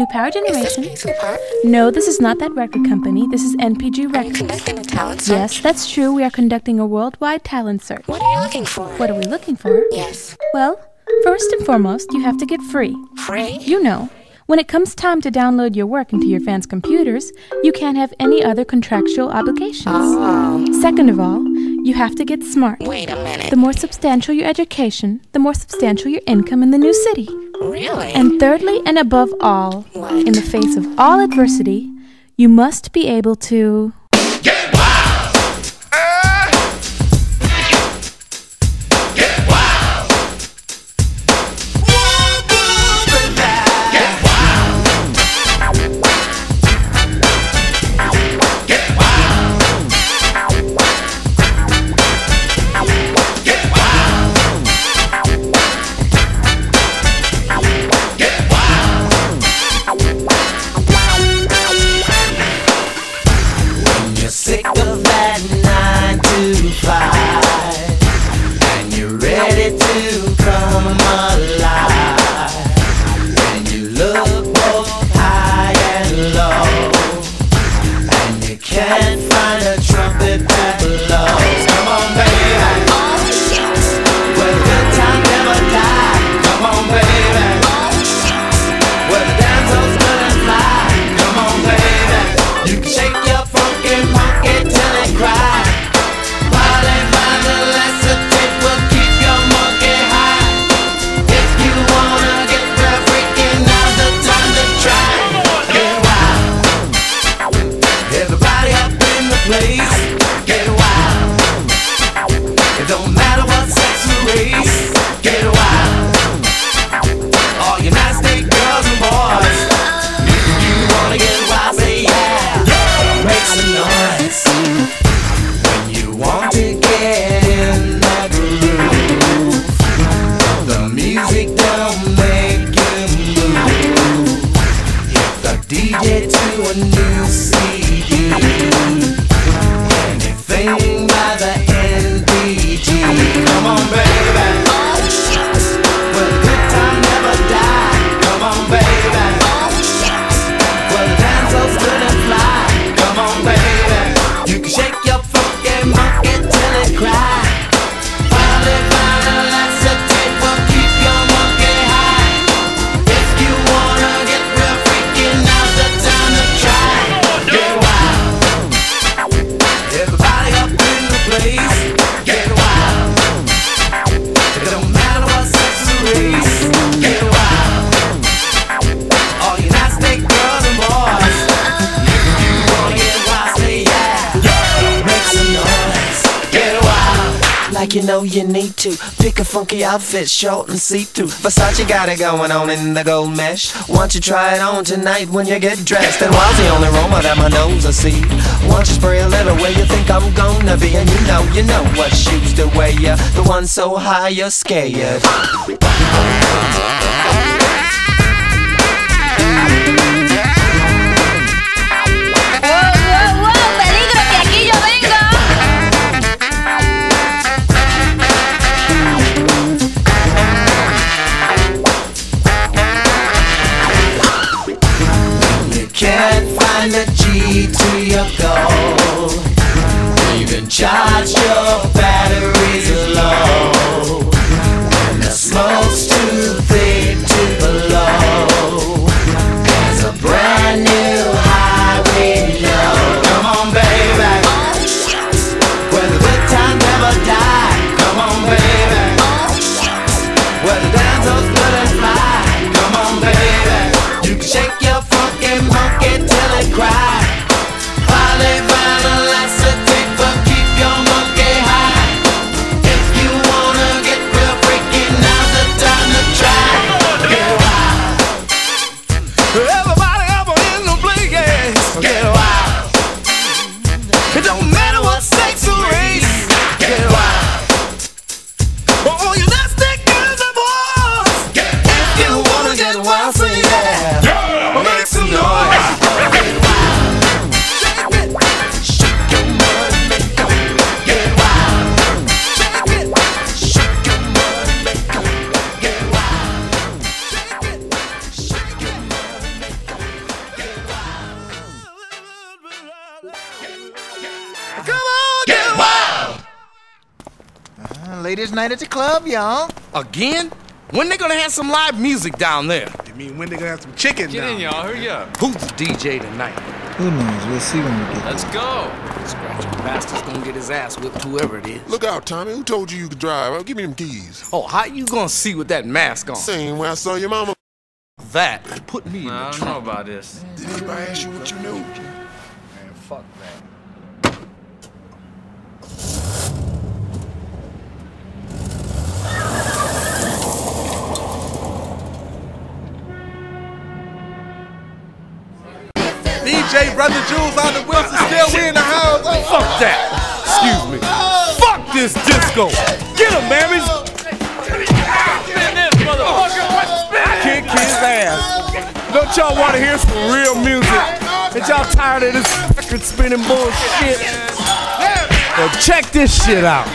New Power Generation. No, this is not that record company. This is NPG Records. Yes, that's true. We are conducting a worldwide talent search. What are you looking for? What are we looking for? Yes. Well, first and foremost, you have to get free. Free? You know. When it comes time to download your work into your fans' computers, you can't have any other contractual obligations. Oh. Second of all, you have to get smart. Wait a minute. The more substantial your education, the more substantial your income in the new city. Really? And thirdly, and above all, what? in the face of all adversity, you must be able to outfit, short and see-through. Versace got it going on in the gold mesh. Won't you try it on tonight when you get dressed? And while the only aroma that my nose I see, won't you spray a little where you think I'm gonna be? And you know, you know what shoes to wear, the one so high you're scared. Ladies' night at the club, y'all. Again? When they gonna have some live music down there? You mean when they gonna have some chicken Get down in, y'all. Hurry up. Who's the DJ tonight? Who knows? We'll see when we get Let's go. Scratchy bastard's gonna get his ass whipped, whoever it is. Look out, Tommy. Who told you you could drive? Give me them keys. Oh, how you gonna see with that mask on? Same way I saw your mama. That put me in I the don't know trunk. about this. Did anybody ask you what you knew? Man, fuck that. DJ Brother Jules the Wilson still we in the house. Oh, Fuck that! Excuse me. Fuck this disco! Get him, mammies! Spin this, motherfucker. Kick his ass! Don't y'all wanna hear some real music? Ain't y'all tired of this record spinning bullshit? Well, check this shit out.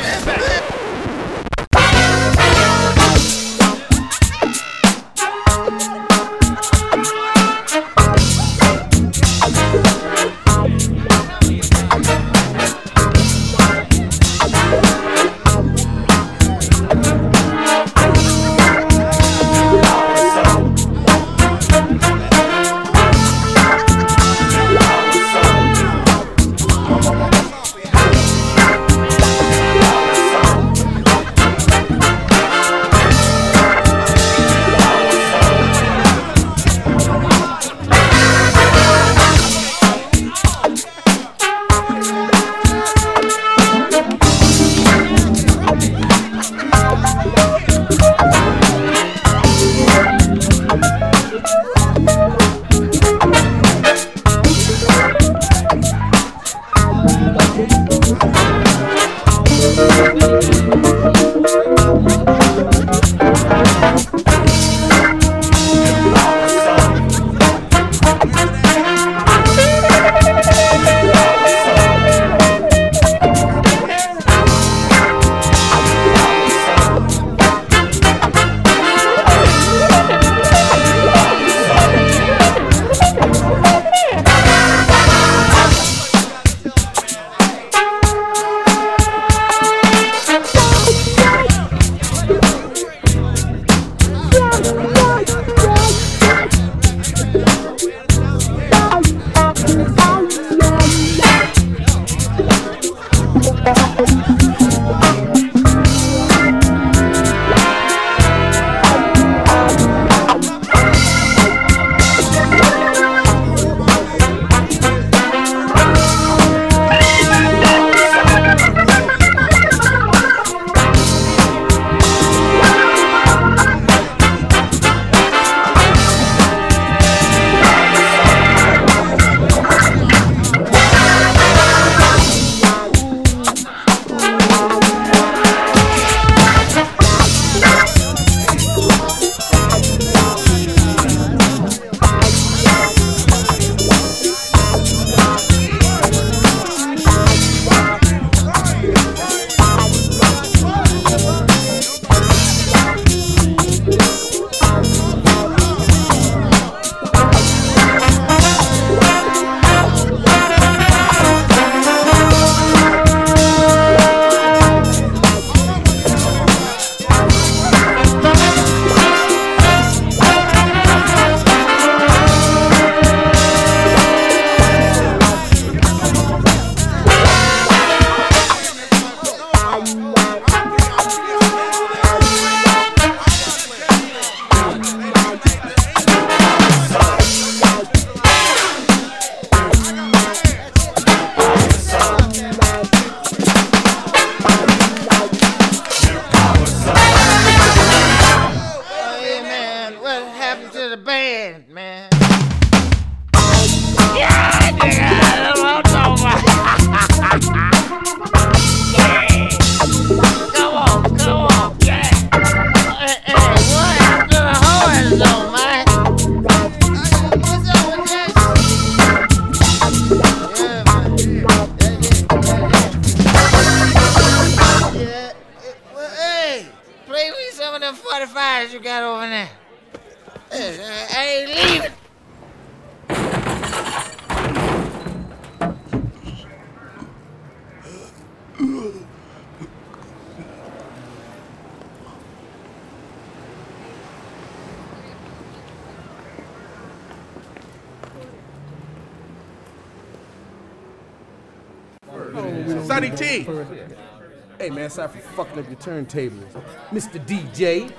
Turntables. Mr. DJ.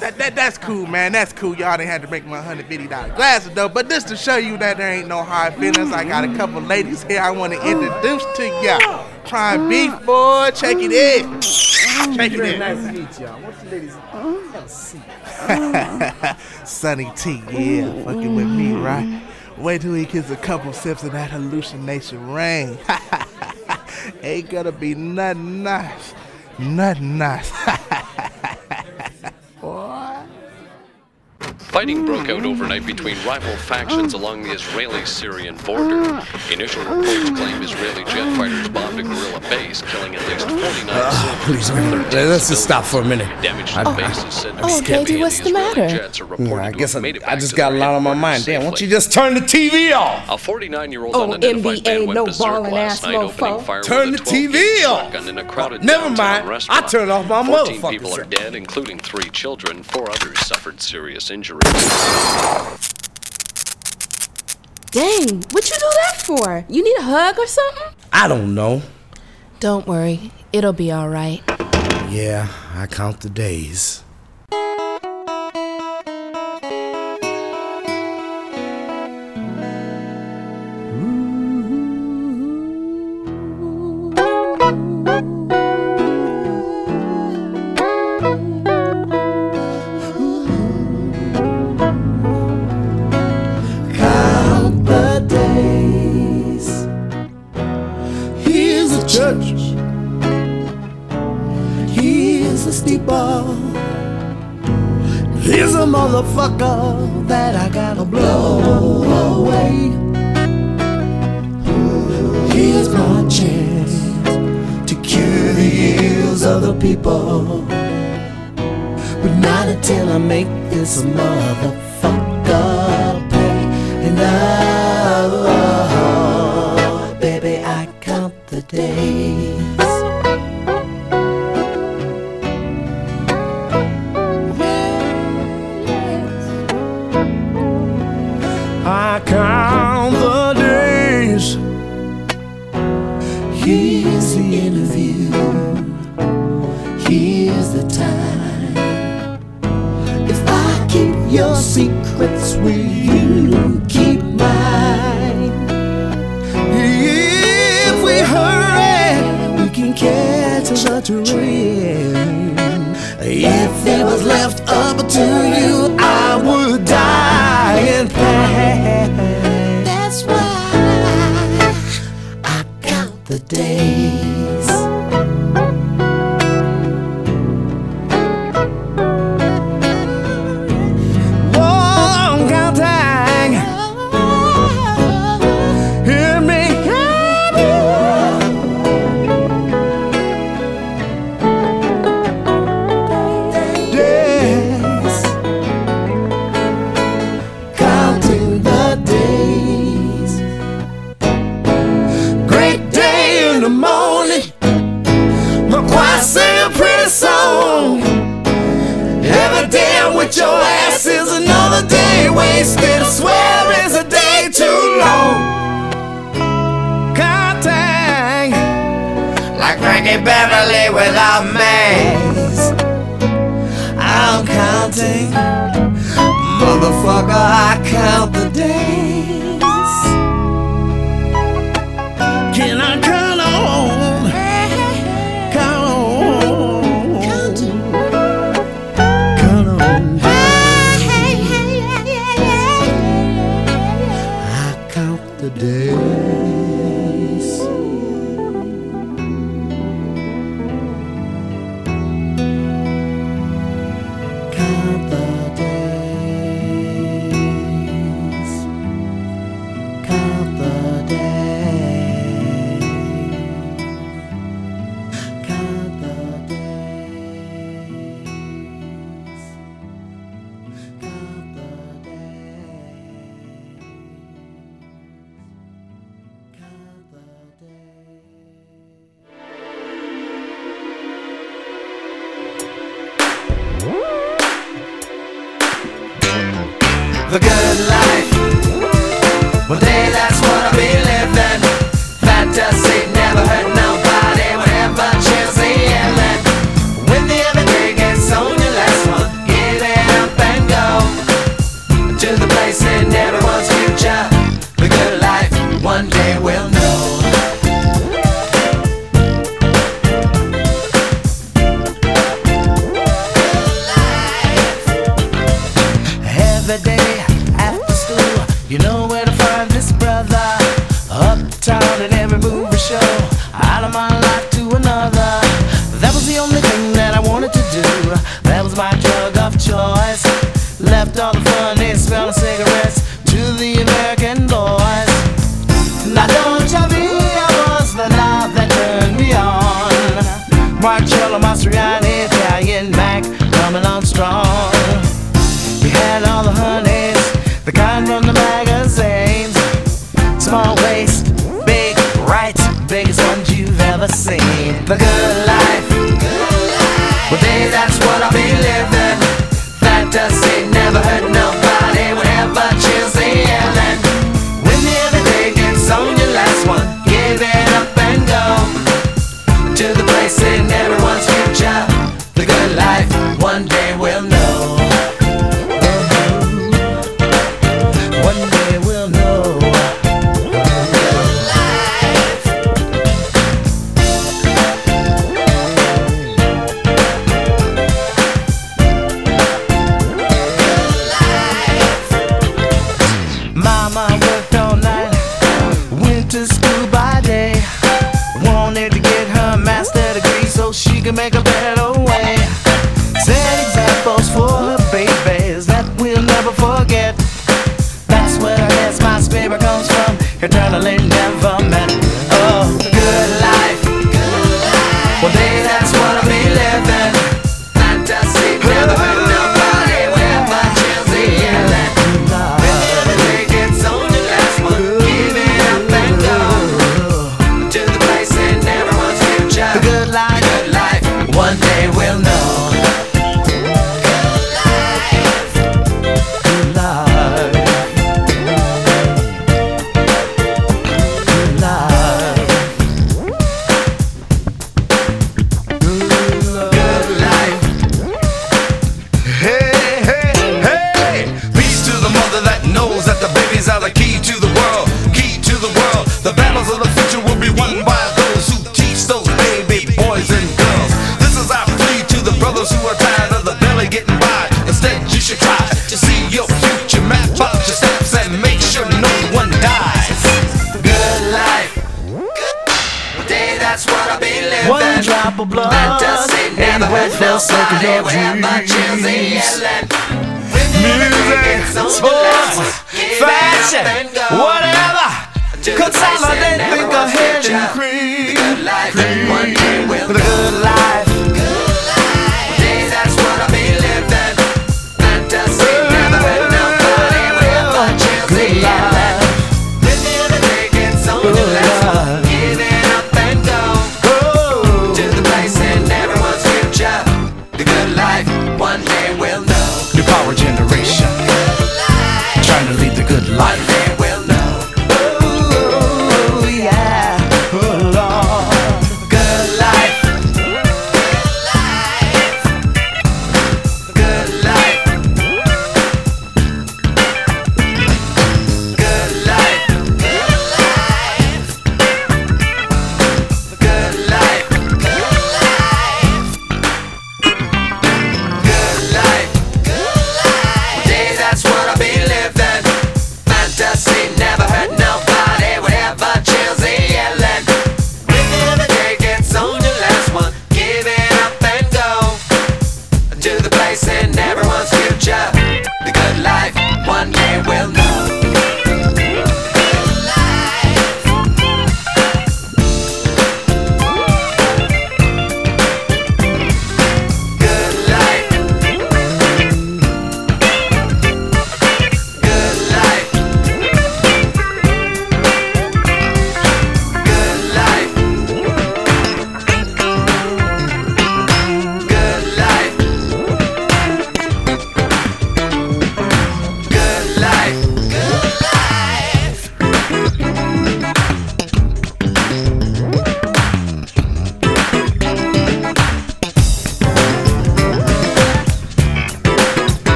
That, that that's cool, man. That's cool. Y'all didn't have to break my hundred fifty dollar glasses though. But just to show you that there ain't no hard feelings, I got a couple ladies here I want to introduce to y'all. Try and be boy, check it in. Check it Very in. nice to meet y'all. What's the ladies? Have a seat. Sonny T, yeah, fucking with me, right? Wait till he gets a couple sips of that hallucination rain. Ain't gonna be nothing nice. Nothing nice. Fighting broke out overnight between rival factions along the Israeli-Syrian border. Initial reports claim Israeli jet fighters bombed a guerrilla base, killing at least 49 Ah, please. Let's just stop for a minute. Damage to the base is said to Oh, be Katie, heavy, and what's the matter? jets are Yeah, I guess I, I just got a lot on my mind. Damn, why don't you just turn the TV off? A 49-year-old Oh, unidentified NBA man went no berserk ballin' last ass night, opening fire Turn with a the 12 TV shotgun in a crowded Never mind. I turned off my 14 people are dead, including three children. Four others suffered serious injuries. Dang, what you do that for? You need a hug or something? I don't know. Don't worry, it'll be all right. Yeah, I count the days. Left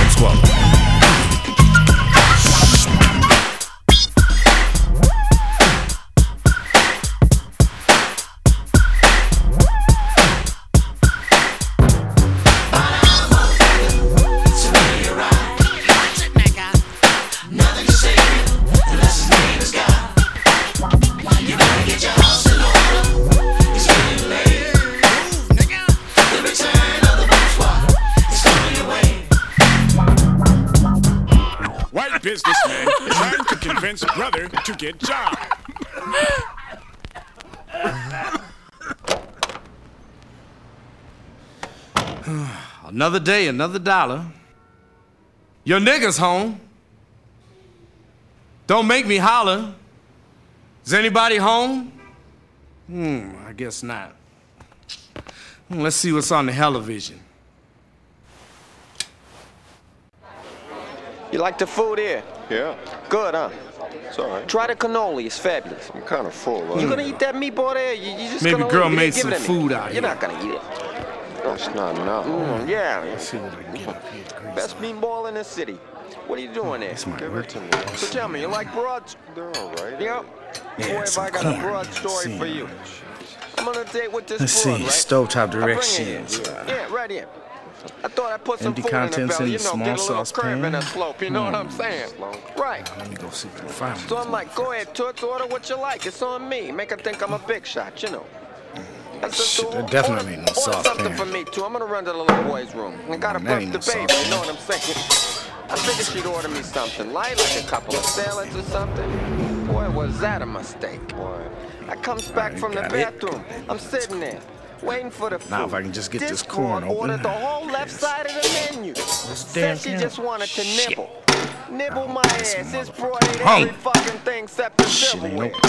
and swallow. Another day, another dollar. Your niggas home. Don't make me holler. Is anybody home? Hmm, I guess not. Hmm, Let's see what's on the television. You like the food here? Yeah. Good, huh? It's all right. Try the cannoli. It's fabulous. I'm kind of full. You uh, gonna eat that meatball there? You, you just Maybe gonna girl leave it? made some it to me. food out here. You're not gonna eat it. That's not enough. Mm, yeah. Let's see what I can get up here. Best meatball in the city. What are you doing there? Give it to me. So tell me, you like broads? They're all right. Yep. Yeah, Boy, if I got corn. a broad story See. for you. I'm on a date with this Let's broad, see, right? stovetop I'll bring it directions. here. Yeah, right here. I thought I'd put some Empty food in the contents belly, you know, small get a little saucepan. curve in the slope, you know what I'm saying? Right. Let me go see if I can find So I'm like, go ahead, Toots, order what you like. It's on me. Make her think I'm a big shot, you know. Definitely no order something for me, too. I'm gonna run to the little boy's room. I gotta birth the baby, you know what I'm saying? I figured she'd order me something light, like a couple of salads or something. Boy, was that a mistake. boy. I comes back from the bathroom. I'm sitting there, waiting for the food. Now, if I can just get this corn broad open. ordered the whole left side of the menu. Said she just wanted to nibble. Nibble my ass. This broad ate every fucking thing except the Shit ain't silverware. open.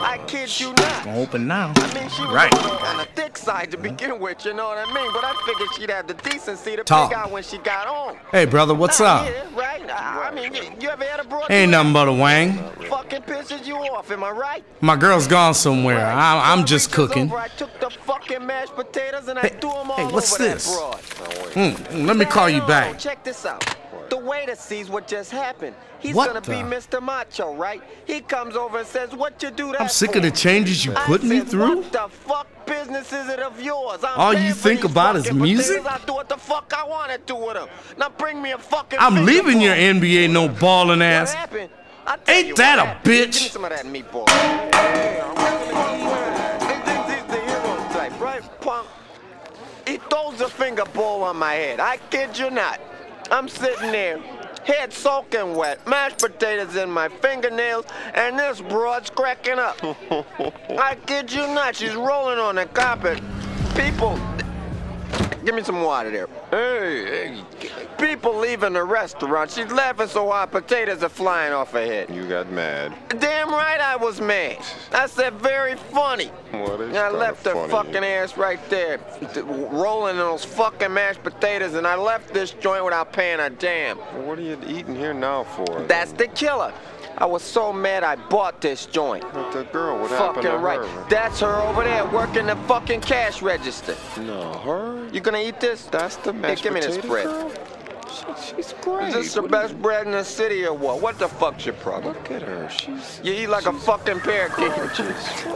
I kid you not. Gonna open now. I mean, she Right. on, the, on the thick side to begin with, you know what I mean? But I figured she'd have the decency to Talk. pick out when she got home. Hey, brother, what's Nah, up? Yeah, right? I, I mean, you, you ever had a broad Ain't nothing but a wang. fucking pisses you off, am I right? My girl's gone somewhere. I, I'm So just cooking. Over, I took the fucking mashed potatoes and I threw them all hey, what's over this? that broad. Hmm, let me call you back. Check this out. The waiter sees what just happened. He's What gonna be Mr. Macho, right? He comes over and says, "What you do that I'm sick for?" of the changes you put me through. What the fuck business is it of yours? I'm All you think about is music? I do what the fuck I want to do with them. Now bring me a fucking. I'm leaving your ball. NBA no ballin' What ass. Ain't that a happened. Give me bitch? some of that meatball. He's the hero type, right, punk? He throws a finger bowl on my head. I kid you not. I'm sitting there, head soaking wet, mashed potatoes in my fingernails, and this broad's cracking up. I kid you not. She's rolling on the carpet. People, give me some water there. Hey, hey. People leaving the restaurant. She's laughing so hard, potatoes are flying off her head. You got mad. Damn right I was mad. I said very funny. What is And I left her funny? fucking ass right there, rolling in those fucking mashed potatoes, and I left this joint without paying a damn. What are you eating here now for? That's the killer. I was so mad I bought this joint. But the girl, what happened Fucking to right. her? That's her over there working the fucking cash register. No, her? You gonna eat this? That's the mashed give me this potato bread. girl? She, she's great. Is this the What best bread in the city or what? What the fuck's your problem? Look at her. She's. You eat like a fucking parakeet.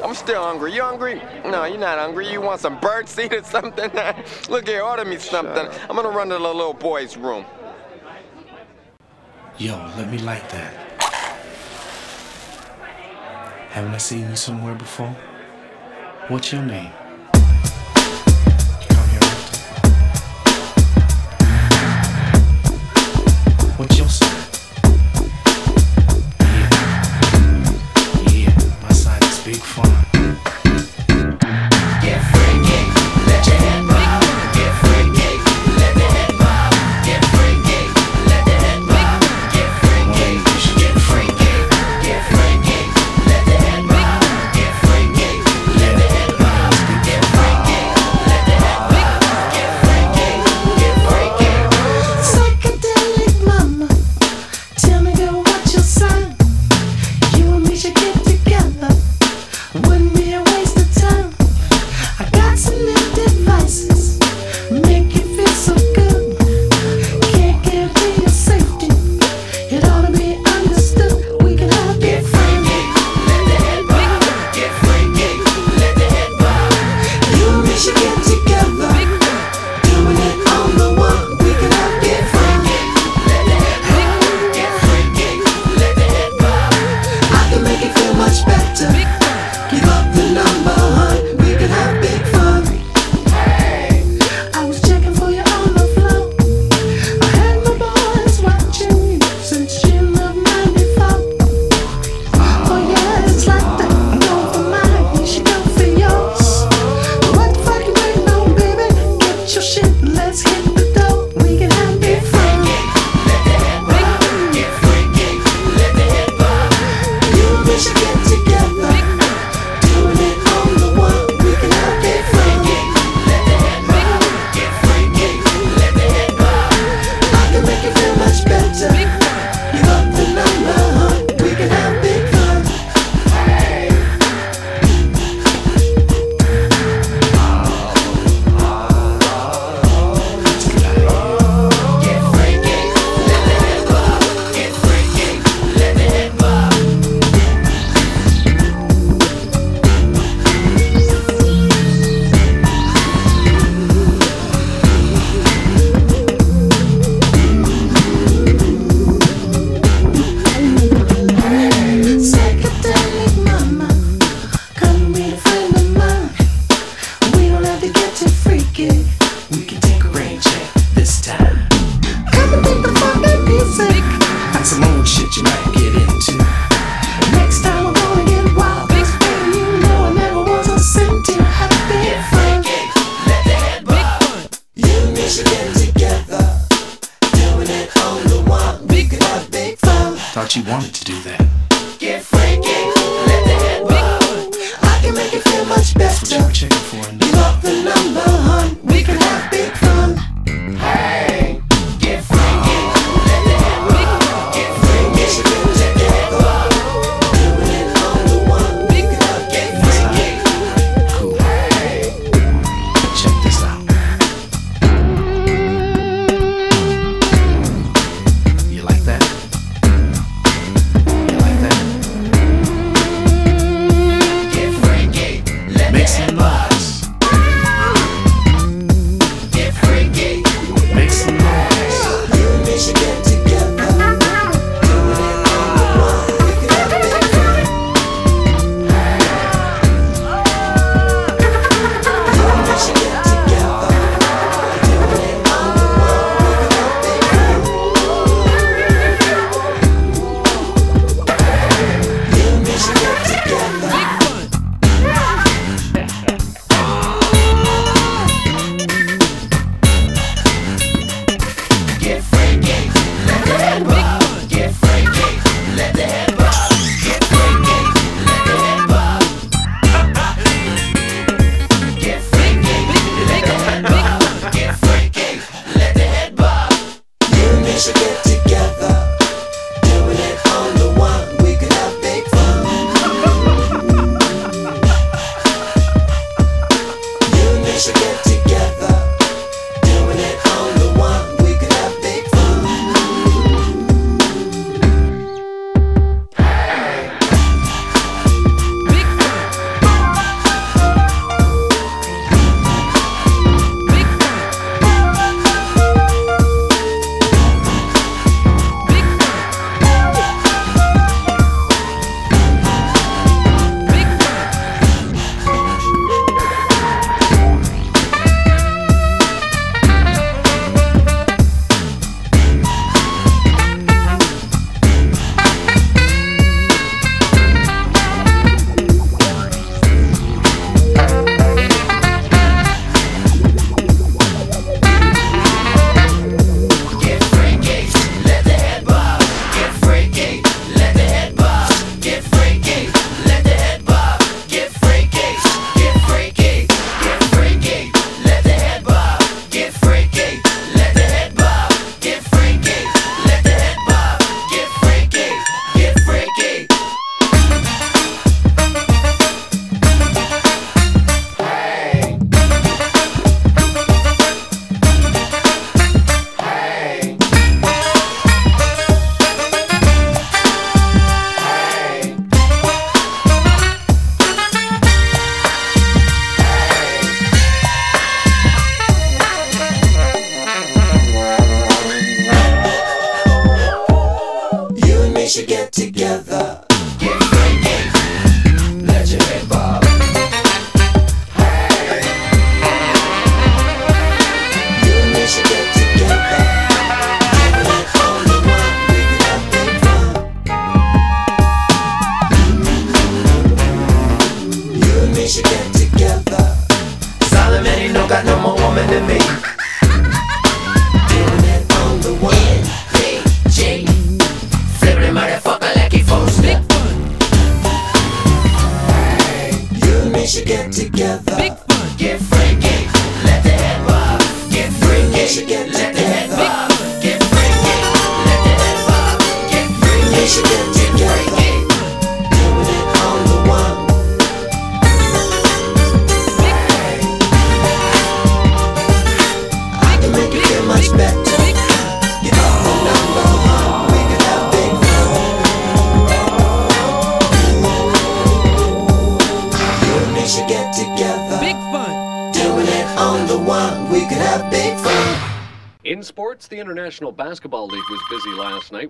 I'm still hungry. You hungry? No, you're not hungry. You want some bird seed or something? Look here, order me something. I'm gonna run to the little boy's room. Yo, let me light that. Haven't I seen you somewhere before? What's your name? What's your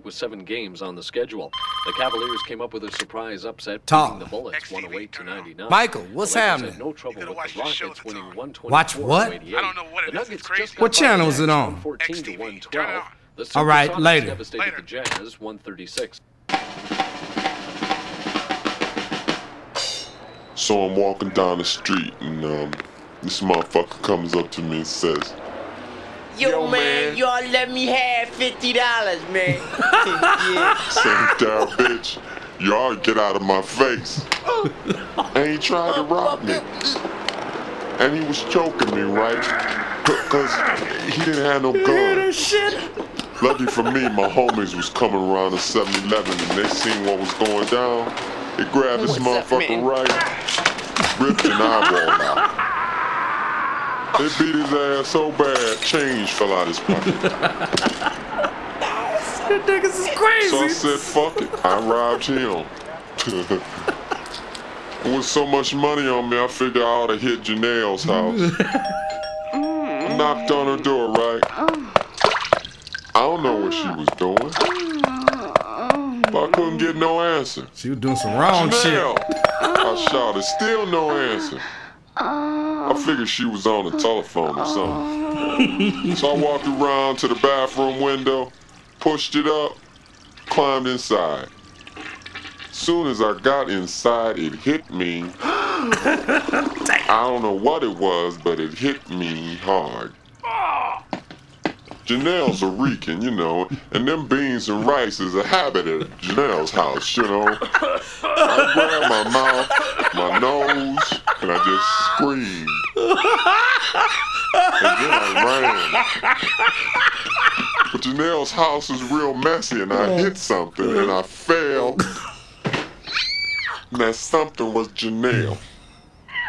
night with seven games on the schedule. The Cavaliers came up with a surprise upset, Tom. beating the Bullets 108 to 99. Michael, what's happening? No trouble with the Rockets winning 124 Watch what? I don't know what the Nuggets just got What channel is it on? 114 to 112. The All right, Supersonics later. devastated the Jazz 136. So I'm walking down the street and um, this motherfucker comes up to me and says, Yo, man, y'all let me have $50, man. Same down bitch, y'all get out of my face. And he tried to rob me. And he was choking me, right? Because he didn't have no gun. Lucky for me, my homies was coming around the 7-Eleven and they seen what was going down. They grabbed this What's motherfucker right, ripped an eyeball out. They beat his ass so bad, change fell out his pocket. You niggas is crazy. So I said, fuck it. I robbed him. With so much money on me, I figured I ought to hit Janelle's house. I knocked on her door, right? I don't know what she was doing. But I couldn't get no answer. She was doing some wrong Janelle, shit. I shouted, still no answer. I figured she was on the telephone or something. So I walked around to the bathroom window, pushed it up, climbed inside. Soon as I got inside, it hit me. I don't know what it was, but it hit me hard. Janelle's a Rican, you know, and them beans and rice is a habit at Janelle's house, you know. I grabbed my mouth, my nose, and I just screamed. And then I ran. But Janelle's house is real messy, and I hit something, and I fell. And that something was Janelle.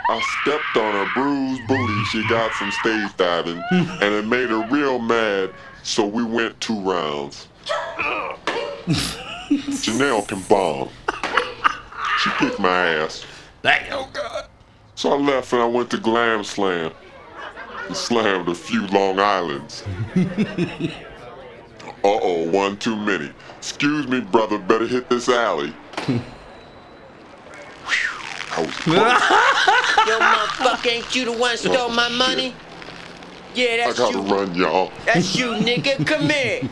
I stepped on her bruised booty she got some stage diving, and it made her real mad, so we went two rounds. Janelle can bomb. She kicked my ass. Oh, God. So I left and I went to Glam Slam and slammed a few Long Islands. Uh-oh, one too many. Excuse me, brother, better hit this alley. Whew, I was close. Yo, motherfucker, ain't you the one stole my money? Yeah, I that's gotta you. run, y'all. That's you, nigga. Come here.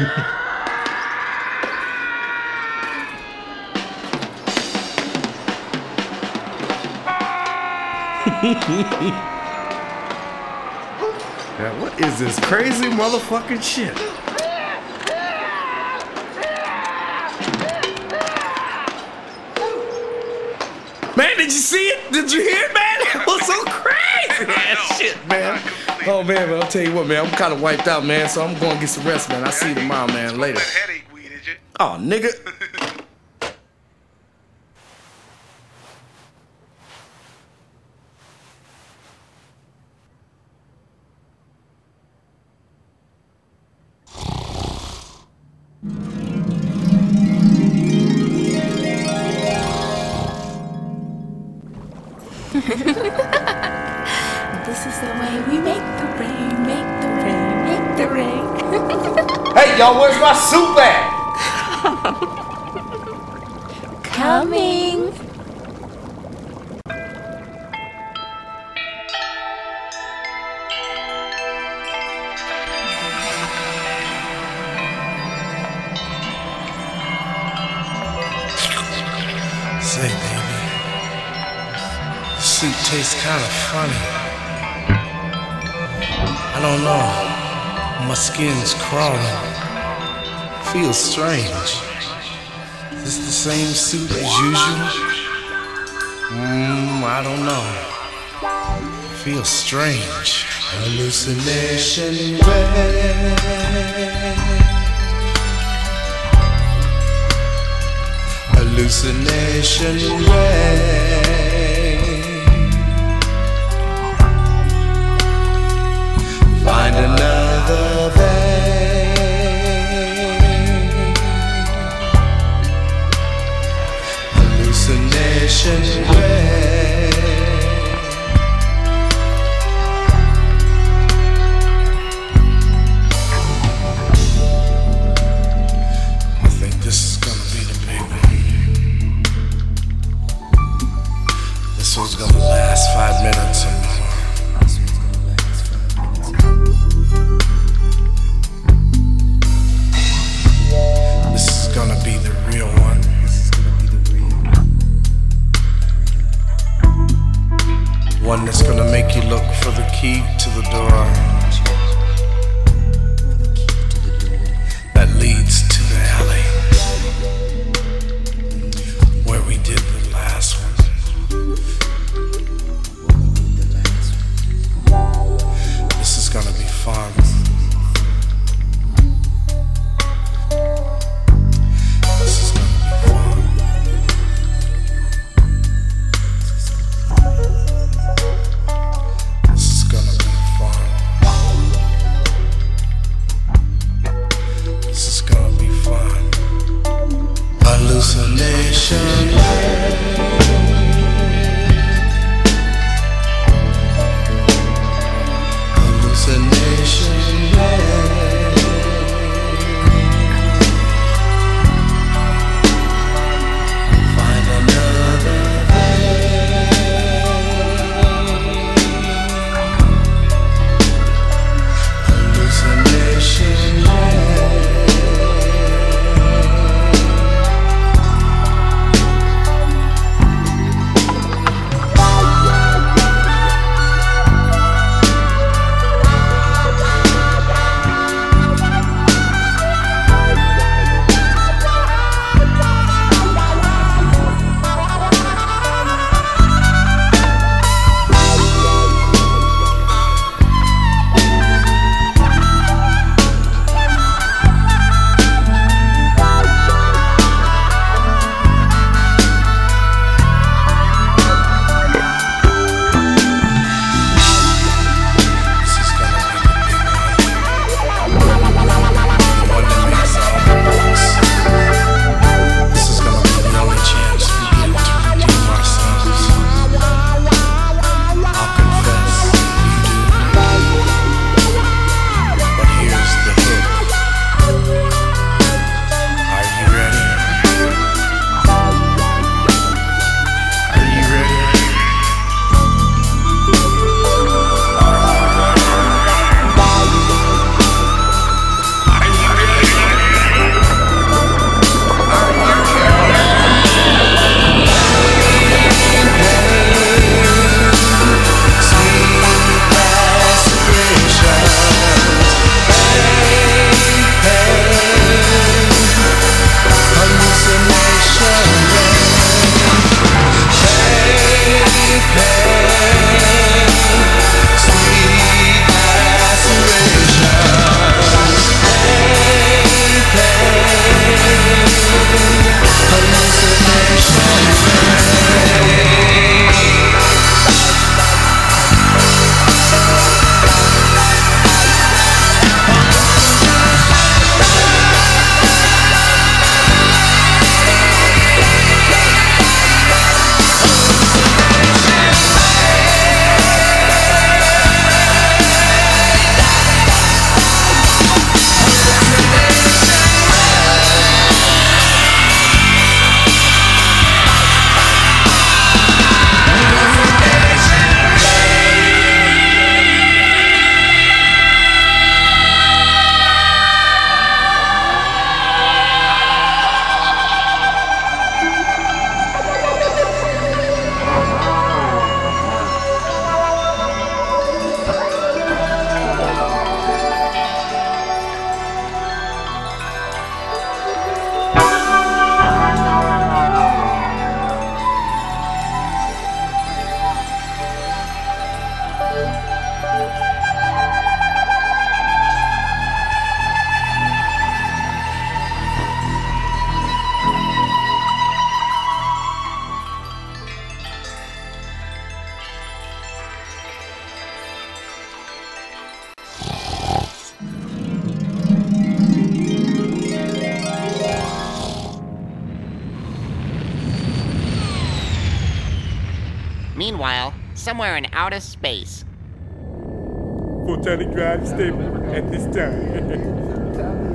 Man, what is this crazy motherfucking shit? Man, did you see it? Did you hear it, man? It was so crazy. That shit, man. Oh man, but I'll tell you what, man, I'm kind of wiped out, man. So I'm going to get some rest, man. I'll see you tomorrow, man. Later. Oh, nigga. This is the way we make the rain, make the rain, make the rain. Hey, y'all, where's my soup at? Coming. Tastes kind of funny. I don't know. My skin's crawling. Feels strange. Is this the same suit as usual? Mmm, I don't know. Feels strange. Hallucination Hallucination Find another vein. Hallucination I door Photonic drive stable at this time.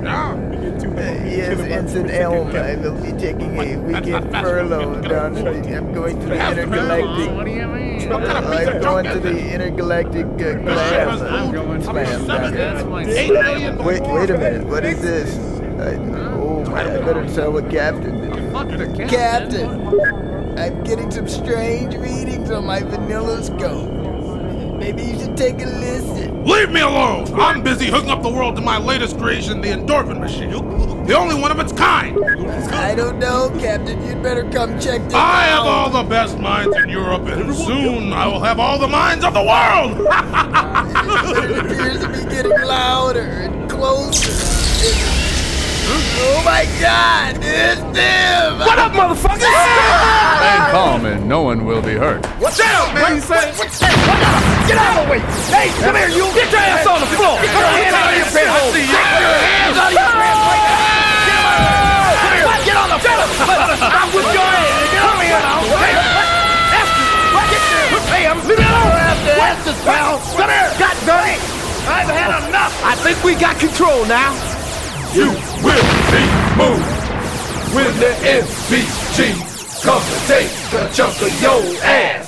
Yes, Ensign Elm. I will be taking a weekend furlough down to the. I'm going to the intergalactic. What do you mean? I'm going to the intergalactic uh, glam uh, slam down there. Wait, wait a minute. What is this? I, oh my! I better tell the captain. Captain, I'm getting some strange readings on my vanilla scope. Maybe you should take a. Leave me alone! I'm busy hooking up the world to my latest creation, the endorphin machine. The only one of its kind. I don't know, Captain. You'd better come check this I out. have all the best minds in Europe, and soon I will have all the minds of the world! it appears to be getting louder and closer. Oh my God! It's them! What up, motherfuckers? Remain calm and no one will be hurt. What's out, man? What, what, what, Get out of the way! Hey, come here, you! Get your ass on the floor! Get your hands out of your pants! Get your hands out of your pants right now! Come! Get on the floor! I'm with your ass! On here now! Hey! Esther! Get your... Hey, I'm... Leave me alone! After Esther's, pal! Come here! God dang it! I've had enough! I think we got control now. You will be moved when the NPG comes to take a chunk of your ass.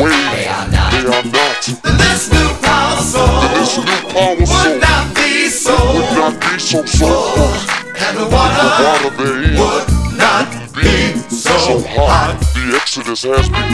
way. They are not. They are not. This new power soul. This new power soul. Would not be so. Would not be so soulful. And the water, the water would not be so, so hot. The exodus has begun.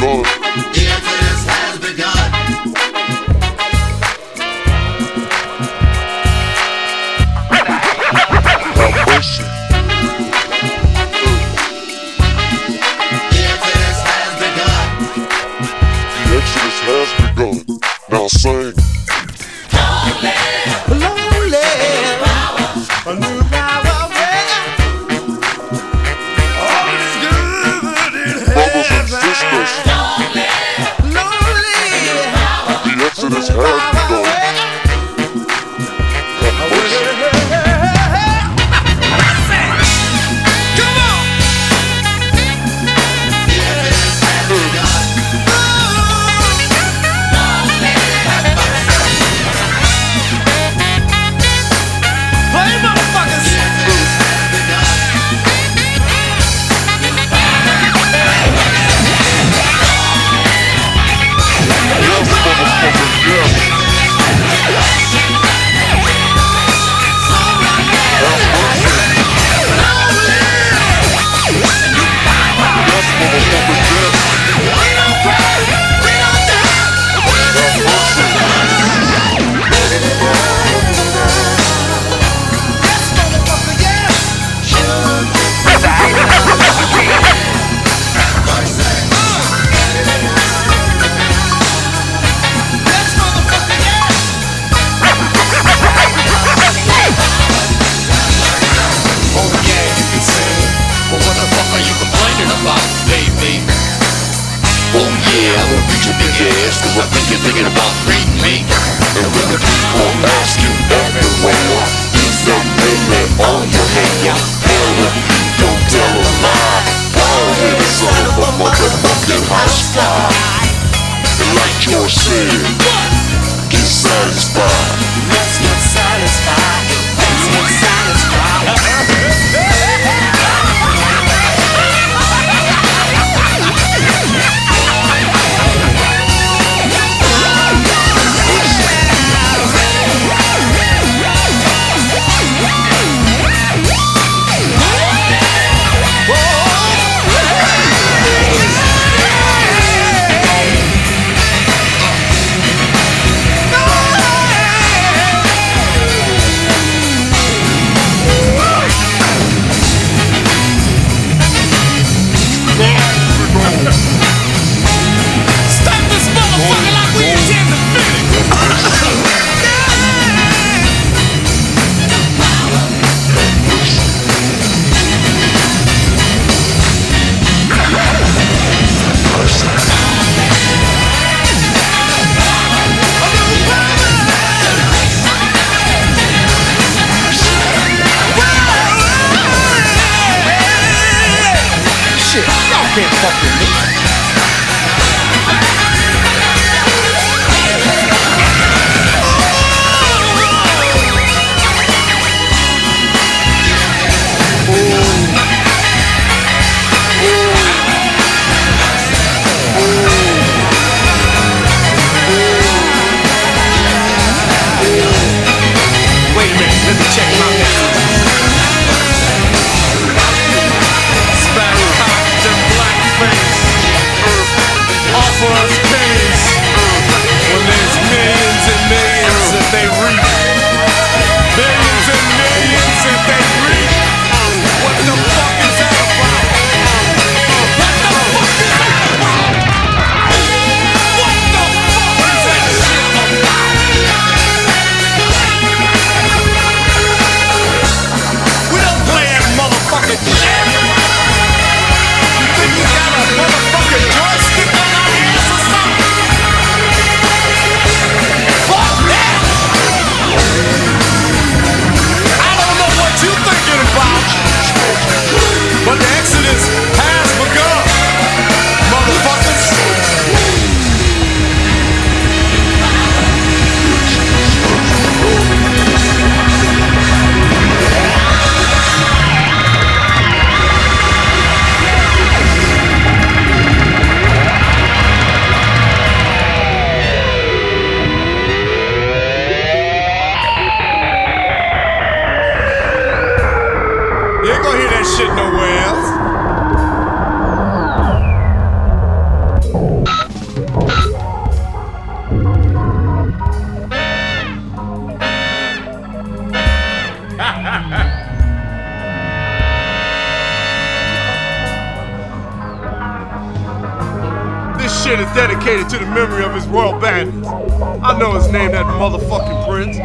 Dedicated to the memory of his royal badness. I know his name, that motherfucking prince.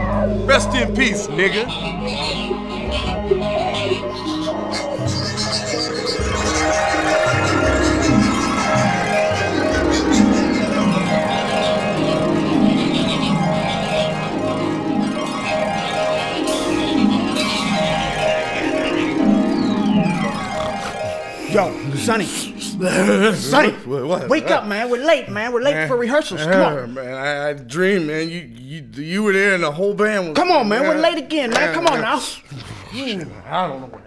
Rest in peace, nigga. Yo, Sonny. Sonny, What- what? wake up, man. We're late, man. We're late for rehearsals. Come on. man. I, I dreamed, man. You, you, you were there, and the whole band was. Come on, man. We're late again, man. Come on now. I don't know.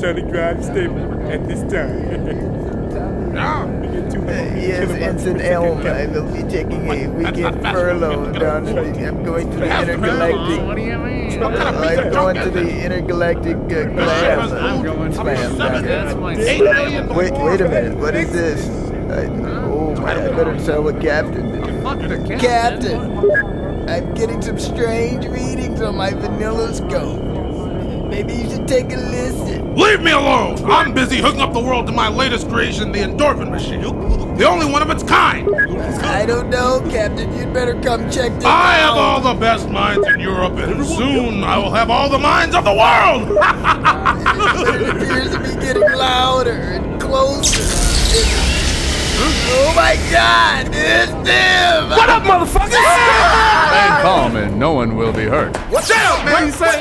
Botanic Drive stable at this time. Yes, Ensign Elm. I will be taking a weekend furlough down to the. I'm going to the intergalactic. What do you mean? I'm going to the intergalactic uh, glass. I'm going to spam. Wait, wait a minute. What is this? I, oh my! I better tell the captain. Captain, I'm getting some strange readings on my vanilla scope. Maybe you should take a listen. Leave me alone! I'm busy hooking up the world to my latest creation, the endorphin machine. The only one of its kind. I don't know, Captain. You'd better come check this out. I have all the best minds in Europe, and soon I will have all the minds of the world! it appears to be getting louder and closer. Oh my god, it's them! What up, motherfucker? Remain calm and no one will be hurt. What's up, man? You say?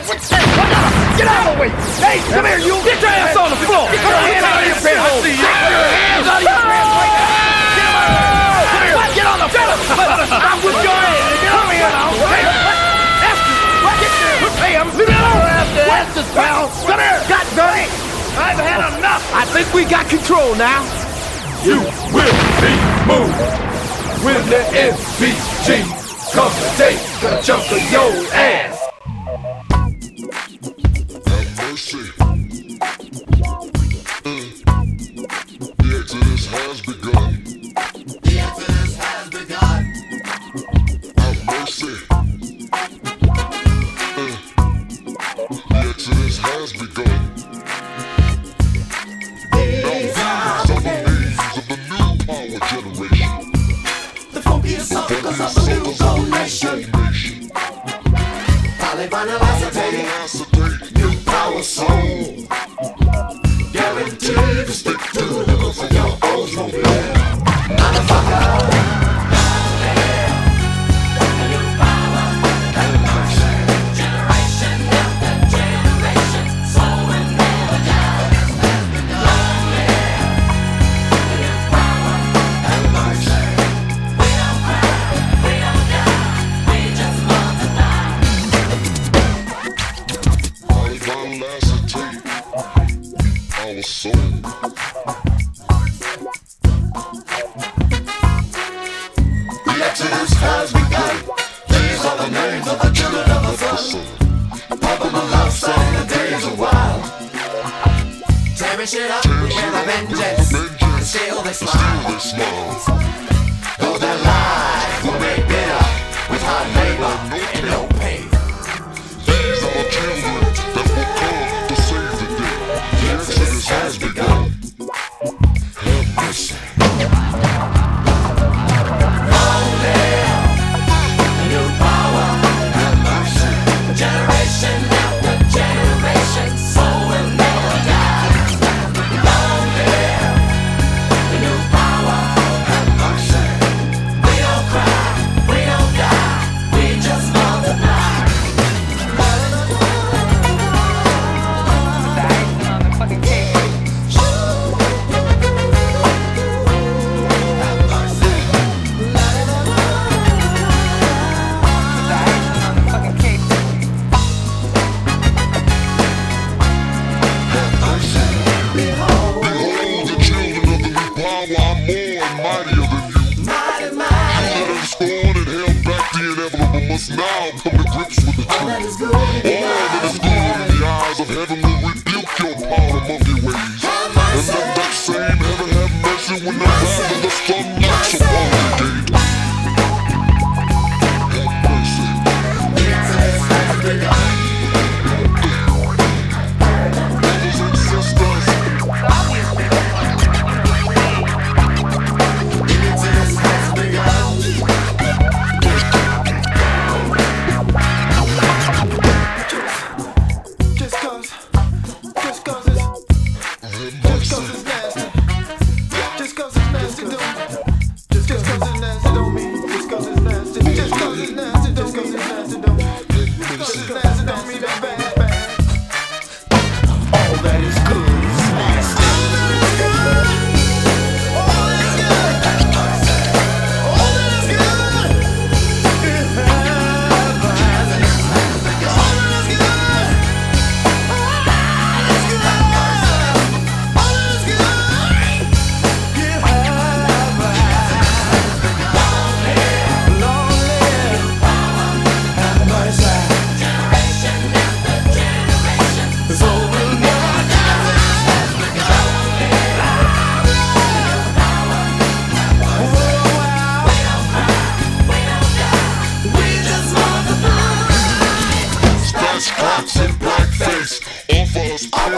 Get out of the way! Hey, come here, you! Get your ass on the floor! Get your hands out of your pants! Take your hands out of your pants right now! Get them out! Come here! Get on the floor! I'm with your ass! Come here now! Hey, Esther! Get there! I'm leave me alone! What's this, pal? Come here! God done it! I've had enough! I think we got control now. You will be moved when the NPG comes to take a chunk of your ass. The uh, exodus has begun.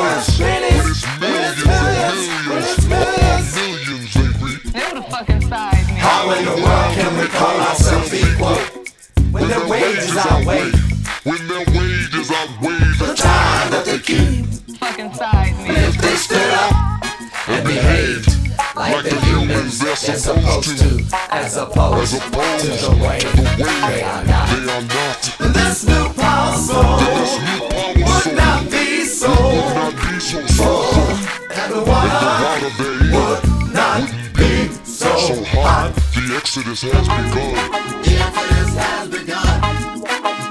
Us pills. When it's millions and millions, all millions they reap. How in the world can we call ourselves equal when their wages outweigh When their wages outweigh the the time that they keep? Fucking side me. If they stood up and behaved like the humans they're supposed to, as opposed to the way they are not. They are not. This new power soul would not be so the exodus has begun. The exodus has begun.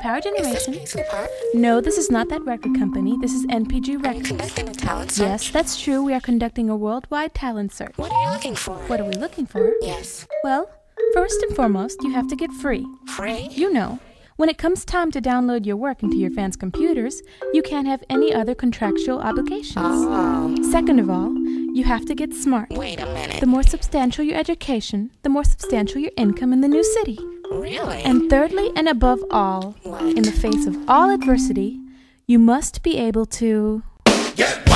Power Generation. No, this is not that record company. This is NPG Records. Yes, that's true. We are conducting a worldwide talent search. What are you looking for? What are we looking for? Yes. Well, first and foremost, you have to get free. Free? You know. When it comes time to download your work into your fans' computers, you can't have any other contractual obligations. Oh. Second of all, you have to get smart. Wait a minute. The more substantial your education, the more substantial your income in the new city. Really? And thirdly, and above all, what? in the face of all adversity, you must be able to. Yeah.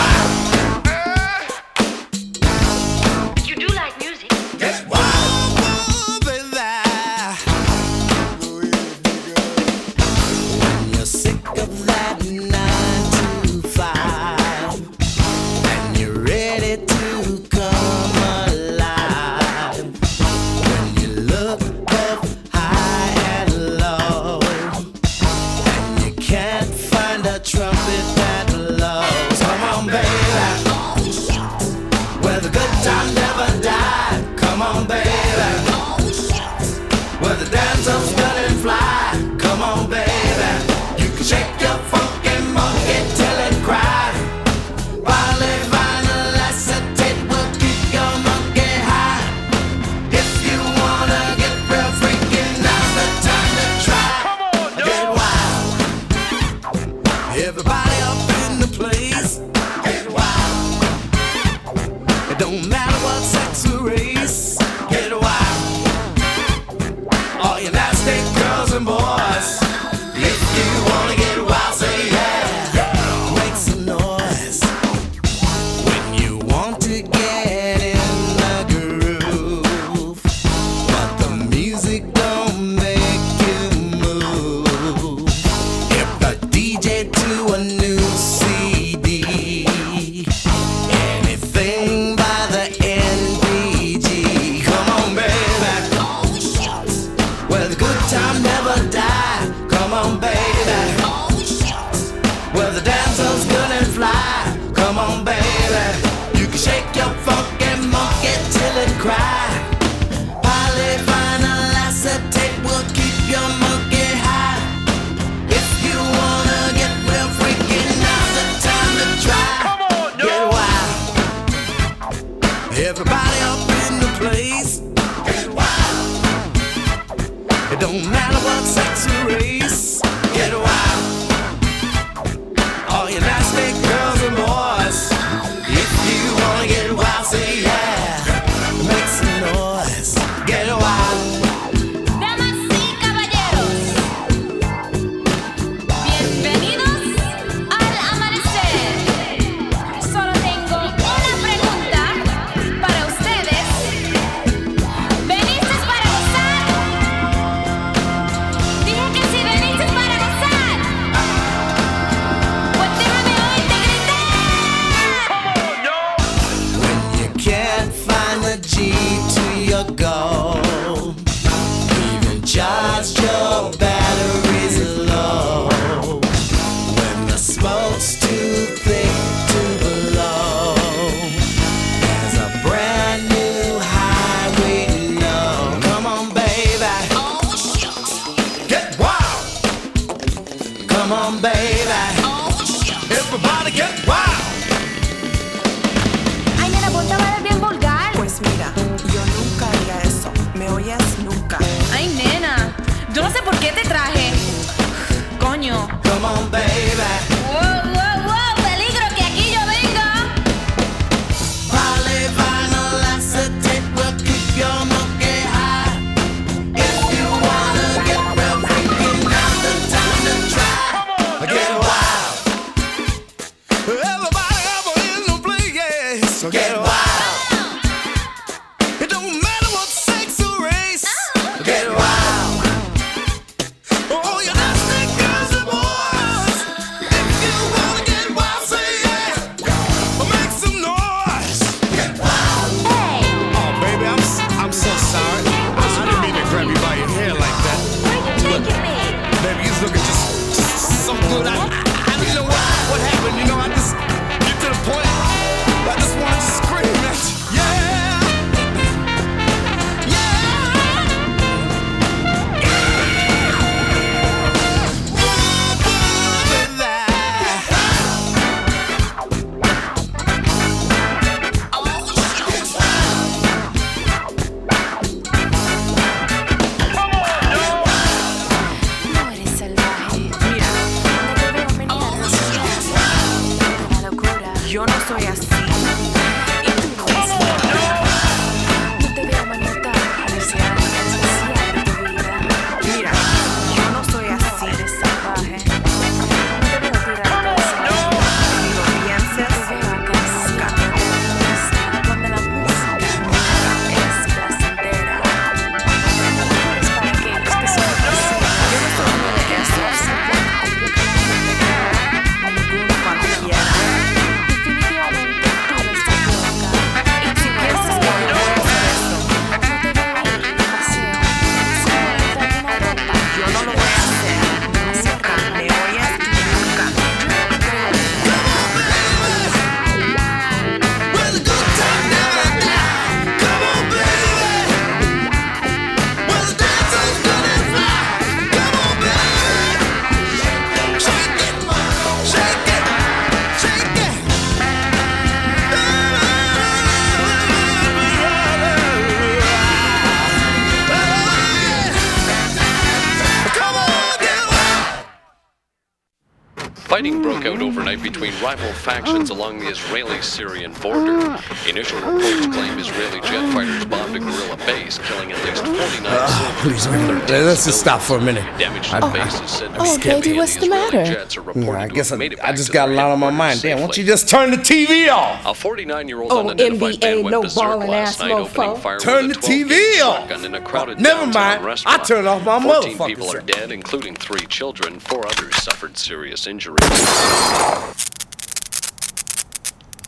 Fighting out overnight between rival factions along the Israeli-Syrian border. Initial reports claim Israeli jet fighters bombed a guerrilla base, killing at least 49 Ah, civilians. please, man. Let's just stop for a minute. Damage to I- the I- base is said to Oh, be baby, what's the matter? jets are Yeah, I guess I, I just got a their lot on my headquarters mind. Damn, why don't you just turn the TV off? A 49-year-old Oh, unidentified NBA man went no berserk ballin' last ass night opening mofo. fire Turn with a the 12 TV gauge off. shotgun in a crowded Never downtown mind. I restaurant. turned off my 14 motherfucking people are dead, including three children. Four others suffered serious injuries.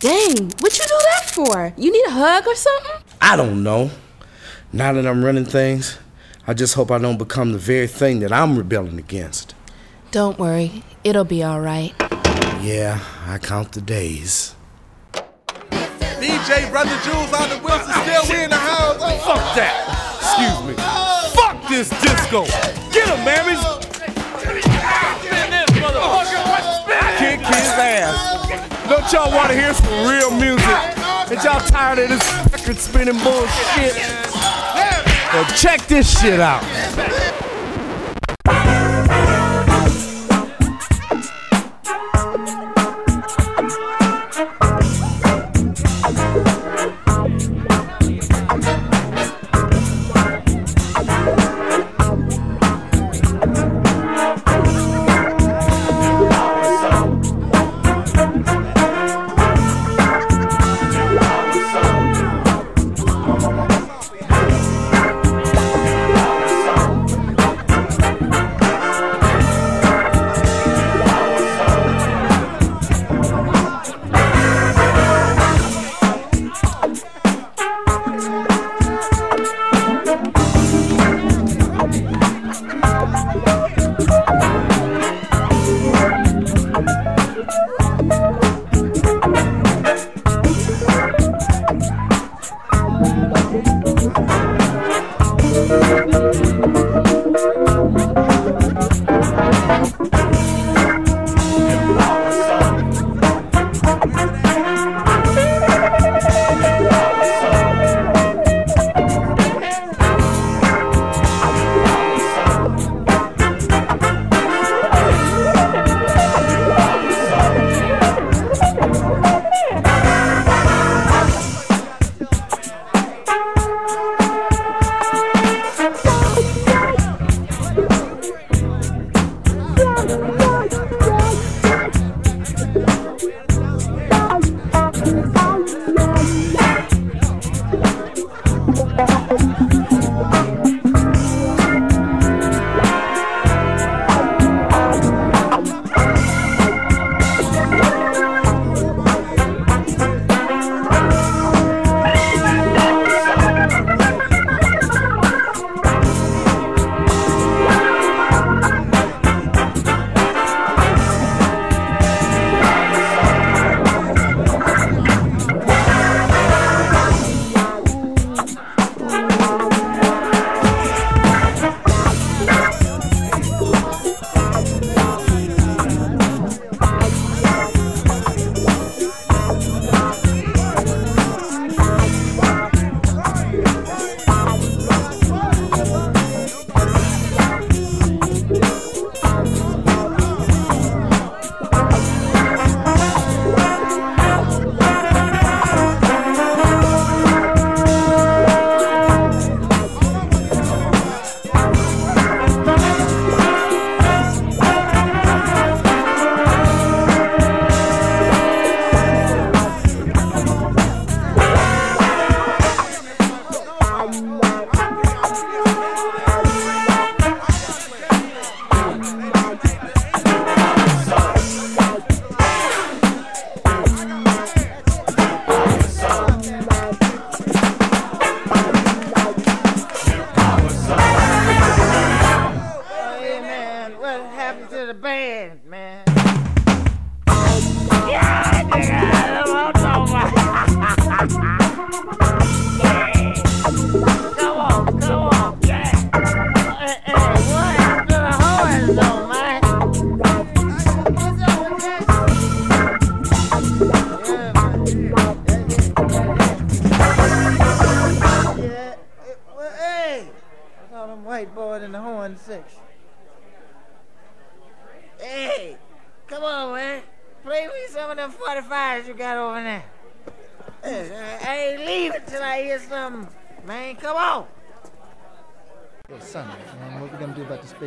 Dang, what you do that for? You need a hug or something? I don't know. Now that I'm running things, I just hope I don't become the very thing that I'm rebelling against. Don't worry, it'll be all right. Yeah, I count the days. DJ Brother Jules on the Wilson still we in the house. Oh, fuck that. Excuse me. Fuck this disco. Get him, mammies. His ass. Don't y'all want to hear some real music? Ain't y'all tired of this record spinning bullshit? Well, check this shit out.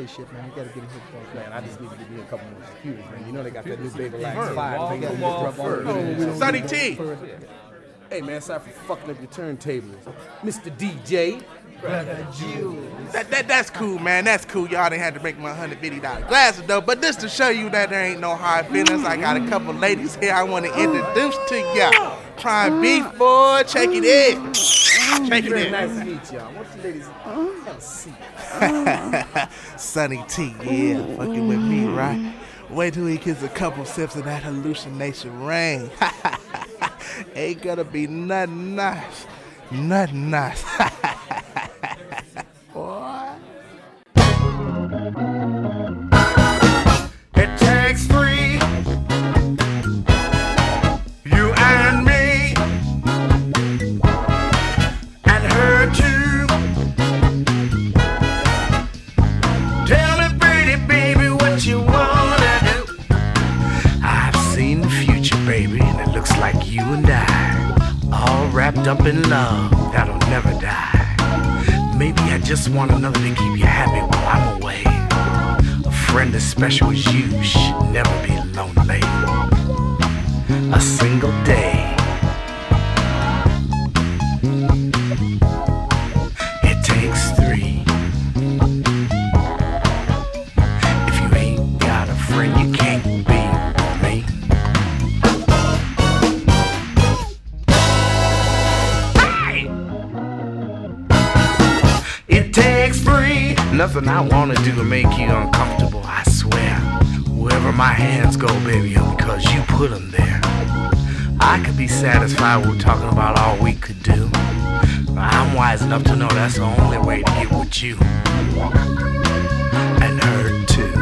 The spaceship, man? We gotta get it hooked up. Man, I just need to give you a couple more computers, man. You know they got that new Baby Lax 5. They got to rub all Sonny T. Hey man, sorry for fucking up your turntables. Mr. DJ. That, that that's cool, man. That's cool. Y'all didn't have to break my hundred fifty dollar glasses though. But just to show you that there ain't no hard feelings, I got a couple ladies here I want to introduce to y'all. Prime beef boy, check it in. Check it in. nice to meet y'all. What's the ladies? Have a seat. Sonny T, yeah, fucking with me, mm-hmm. right? Wait till he gets a couple sips of that hallucination rain. Ain't gonna be nothing nice. Nothing nice. up in love that'll never die. Maybe I just want another to keep you happy while I'm away. A friend as special as you should never be lonely. A single day. Three. Nothing I wanna do to make you uncomfortable, I swear. Wherever my hands go, baby, because you put them there. I could be satisfied with talking about all we could do. I'm wise enough to know that's the only way to get with you. And her too.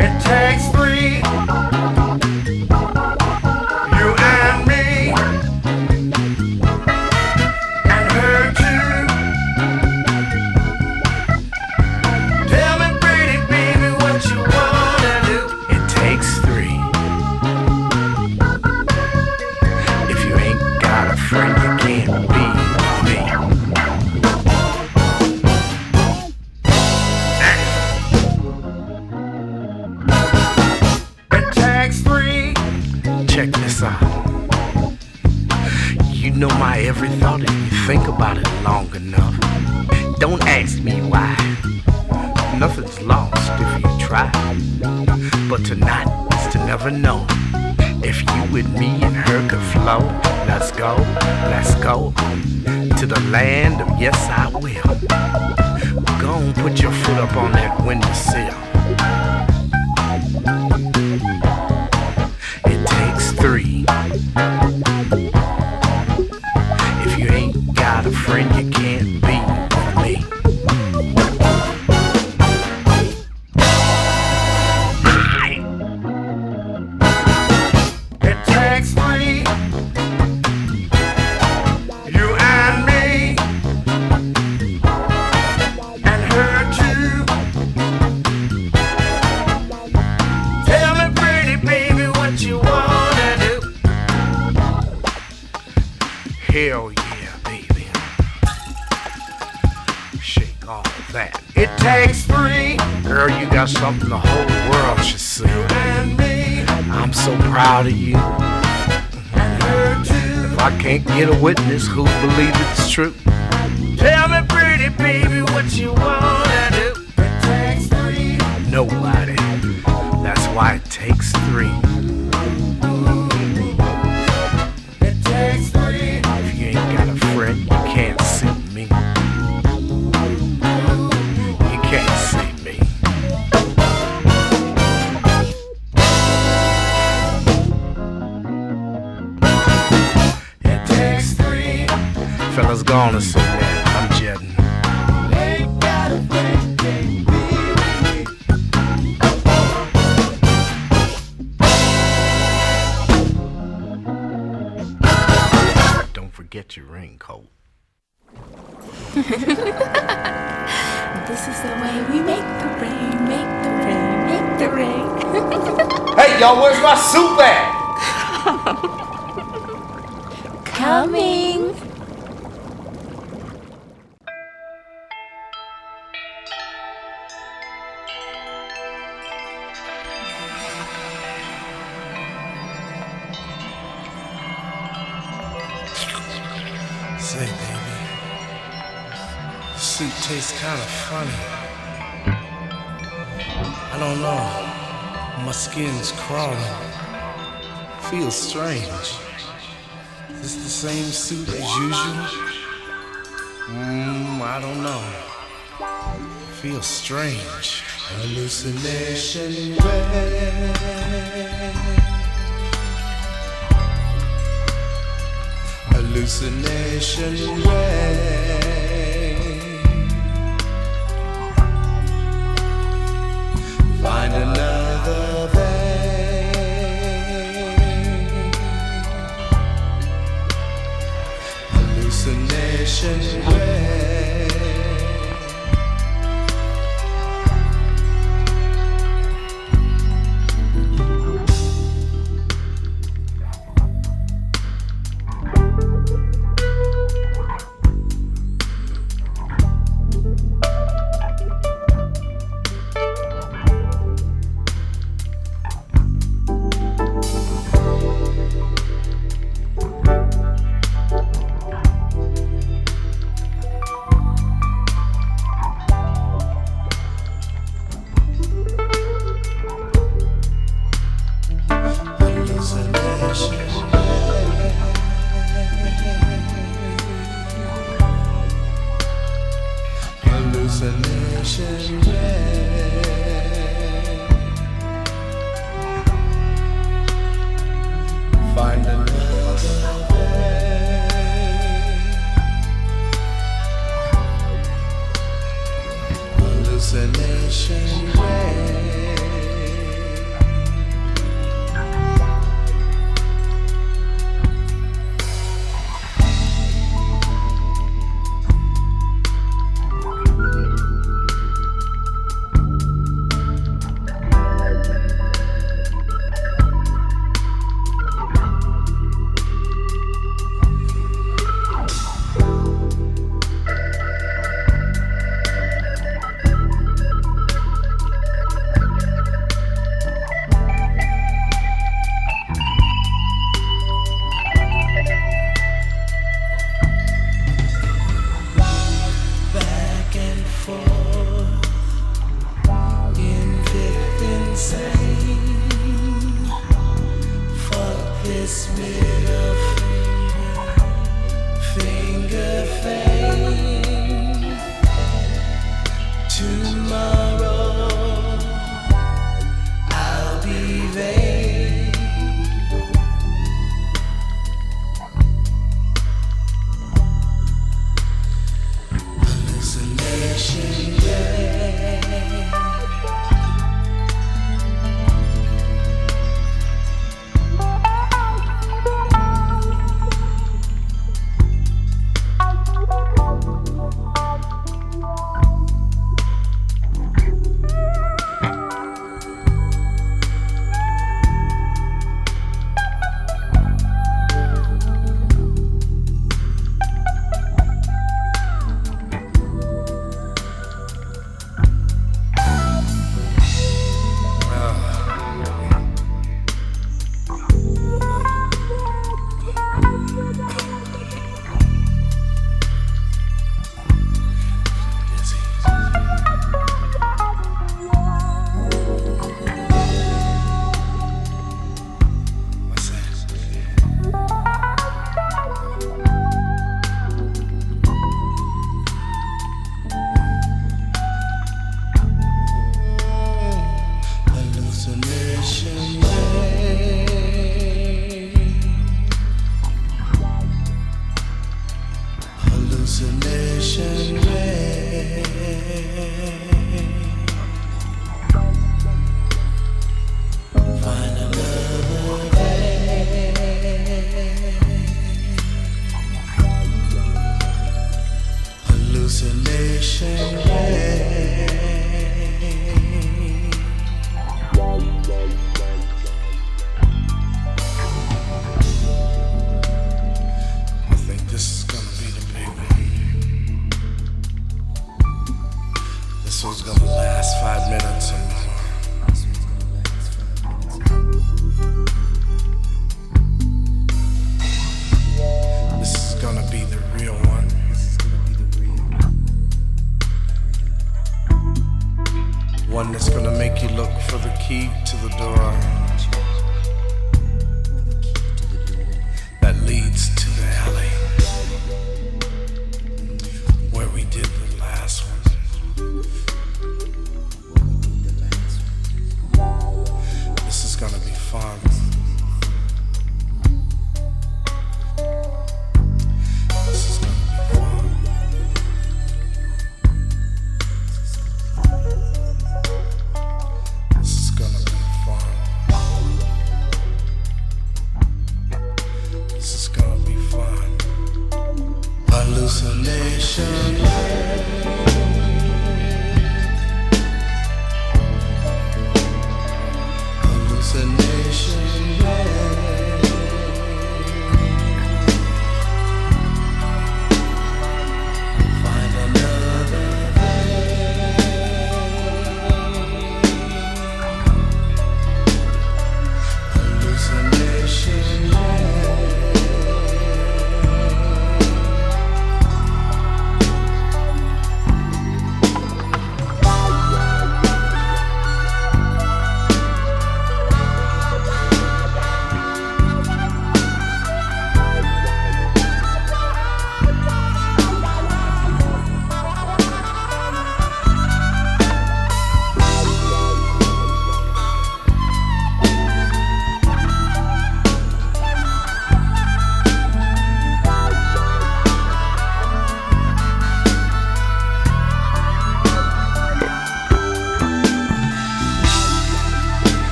It takes Feels strange. Hallucination Hallucination Find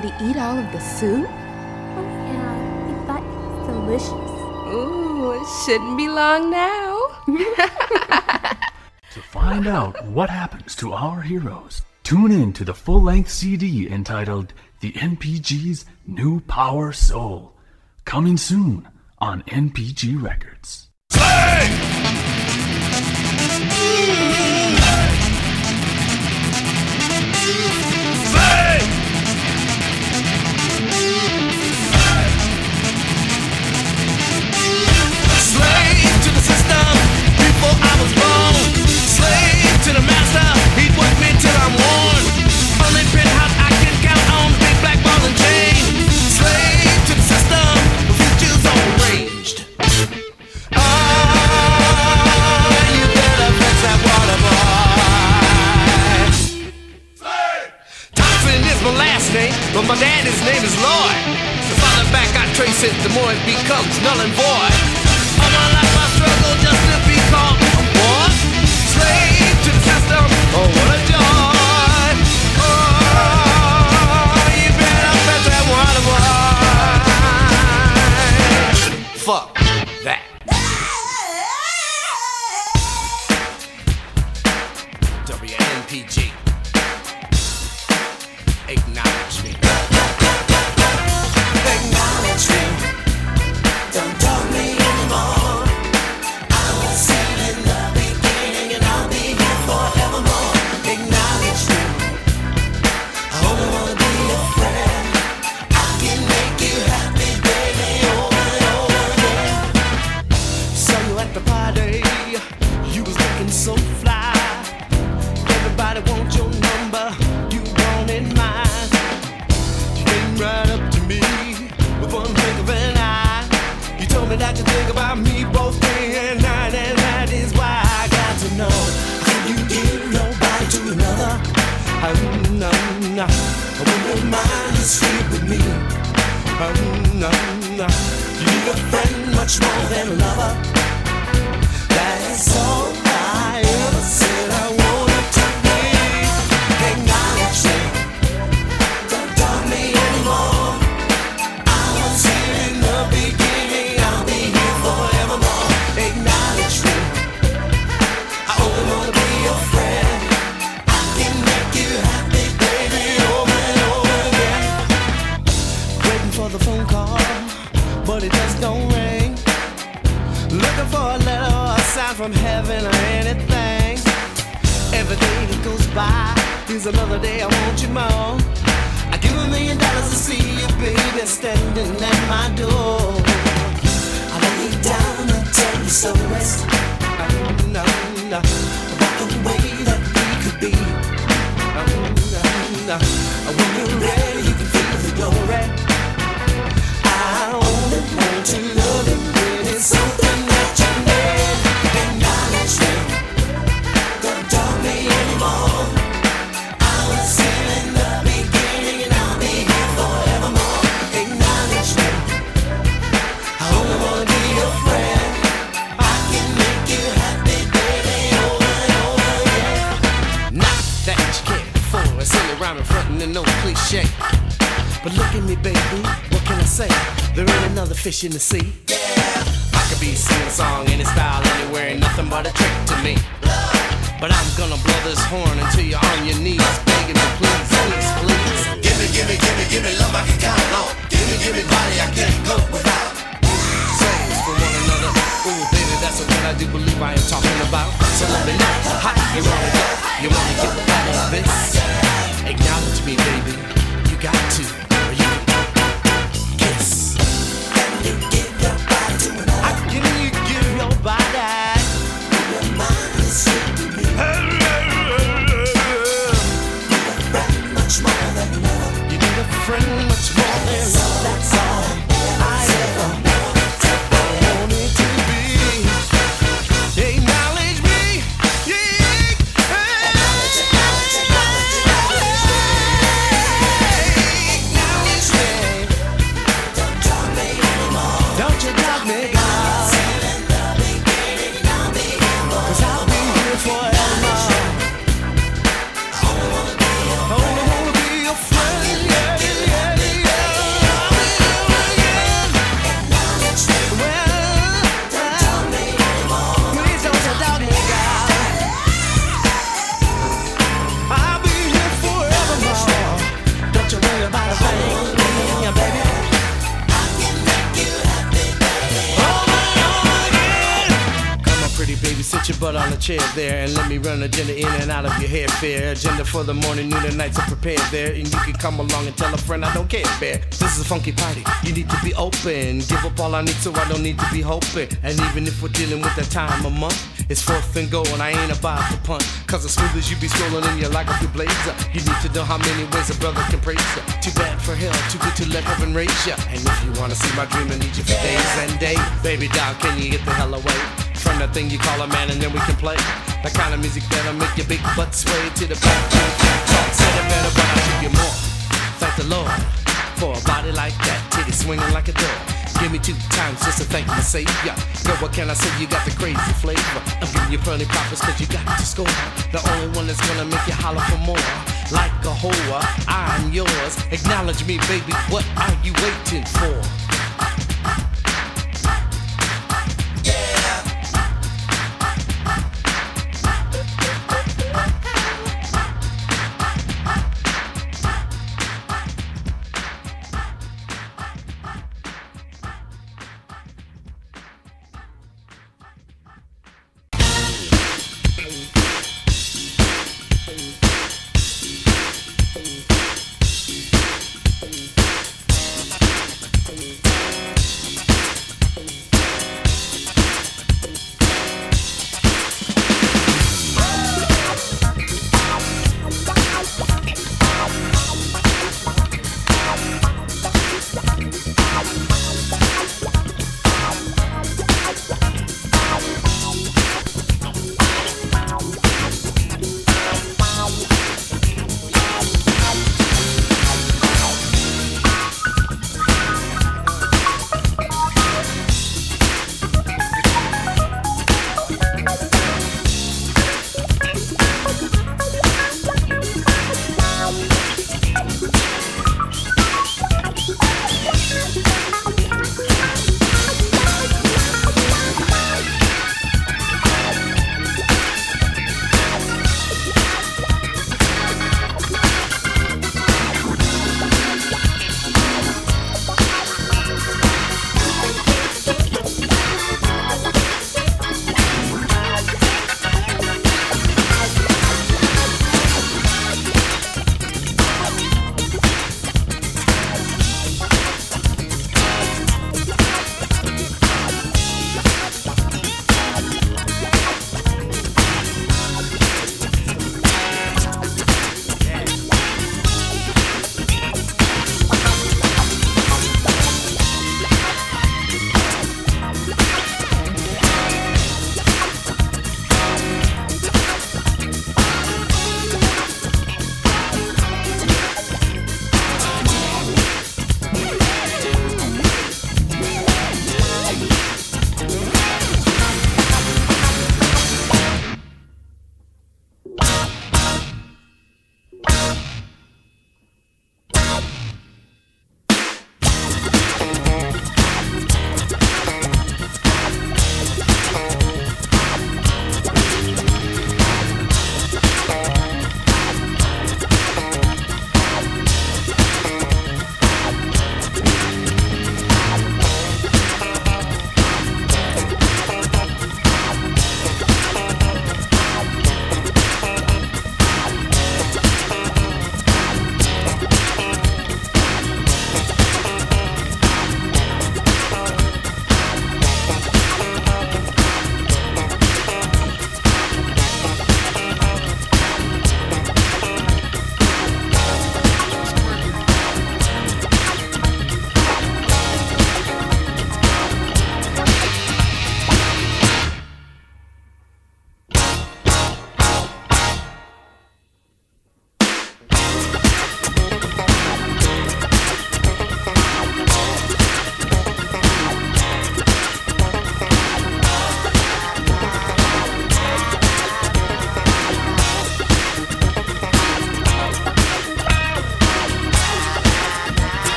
did he eat all of the soup? Oh, yeah, he thought it was delicious. Ooh, it shouldn't be long now. To find out what happens to our heroes, tune in to the full length CD entitled The NPG's New Power Soul, coming soon on NPG Records. Slave but my daddy's name is Lloyd. The farther back I trace it, the more it becomes null and void. All my life I struggle just to be Fuck Need a friend much more than a lover. That's all from heaven or anything. Every day that goes by is another day I want you more. I give a million dollars to see you, baby, standing at my door. I lay down and tell you so rest. No, no, no, about the way that we could be. No, no. When you're ready, say? There ain't another fish in the sea. Yeah. I could be singing a song any style anywhere, ain't nothing but a trick to me. But I'm gonna blow this horn until you're on your knees, begging me, please, please, please. Give me, give me, give me, give me love I can count on. Give me, give me body I can't go without. Souls for one another. Ooh, baby, that's what I do believe I am talking about. So let me know how you wanna go. You wanna get out of this? Acknowledge me, baby. You got to. Friend than love. That's hair fair. Agenda for the morning, noon, and nights are prepared there. And you can come along and tell a friend I don't care, bear. This is a funky party. You need to be open. Give up all I need so I don't need to be hoping. And even if we're dealing with the time of month, it's fourth and go and I ain't about to punt. Cause as smooth as you be scrolling in your like up your blazer. You need to know how many ways a brother can praise you. Too bad for hell, too good to let heaven raise you. And if you wanna see my dream, I need you for days and days. Baby doll, can you get the hell away? From the thing you call a man and then we can play. The kind of music that'll make your big butt sway to the back. Talk said it better, but I'll give you more. Thank the Lord for a body like that, titty swinging like a door. Give me two times just to thank my savior. Girl, what can I say? You got the crazy flavor. I'm giving you plenty props cause you got to score. The only one that's gonna make you holler for more. Like a whore, I'm yours. Acknowledge me, baby. What are you waiting for?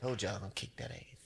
Told y'all I'm gonna kick that ass.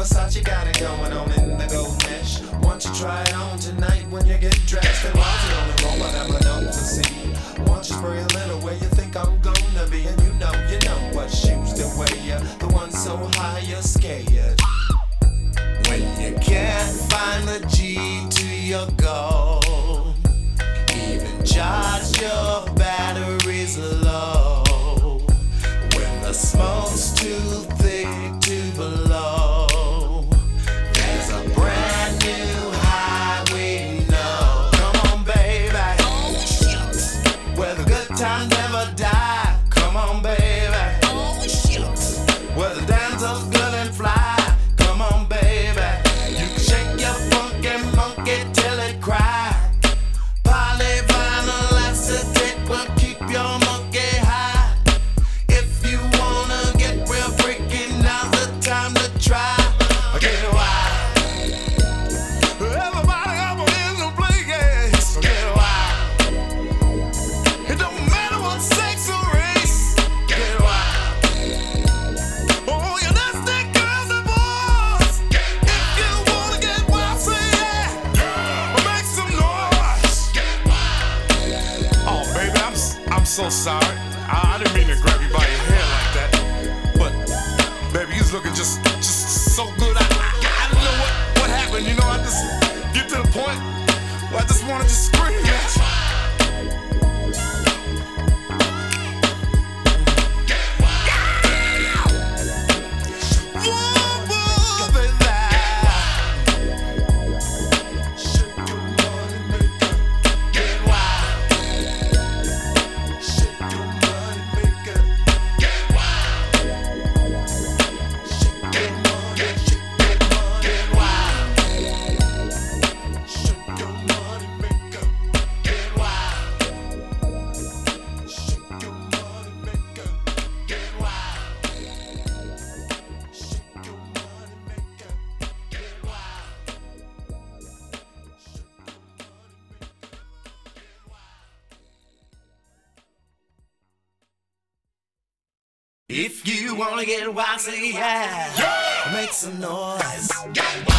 Versace got it going on in the gold mesh. Want you try it on tonight when you get dressed? And while you on the roll, I never know to see. Want you spray a little where you think I'm gonna be, and you know, you know what shoes to wear. The ones so high you're scared. When you can't find the G to your goal, even charge your batteries low. When the smoke's too wanna get wild, say yeah. yeah. Make some noise. Yeah.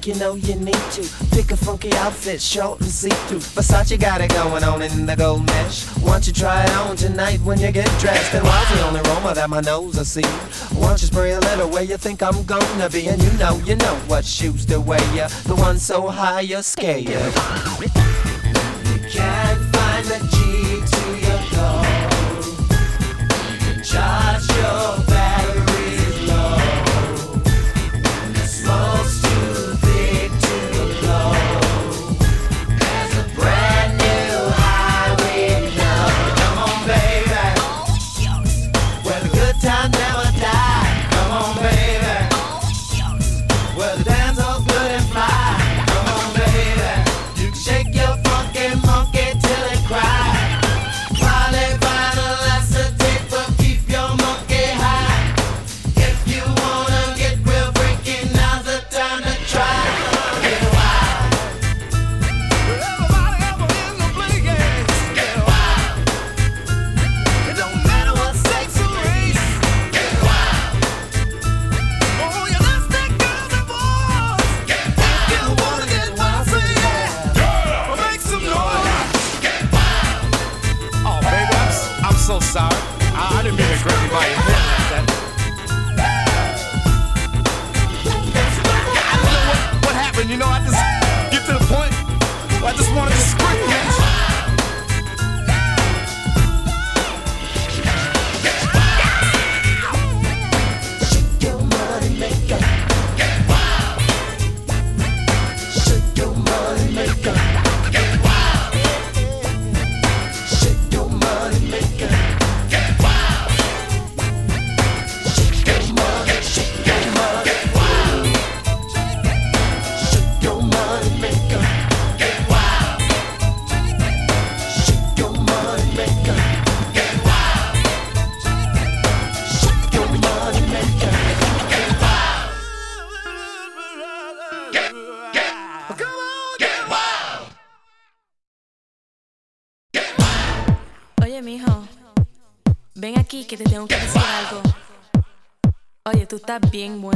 like you know you need to. Pick a funky outfit, short and see-through. Versace got it going on in the gold mesh. Won't you try it on tonight when you get dressed? And why's the only aroma that my nose I see? Won't you spray a little where you think I'm gonna be? And you know, you know what shoes to wear, yeah. the ones so high you're scared. You can't find the G to your goal. You can charge your que te tengo que decir algo. Oye, tú estás bien bueno.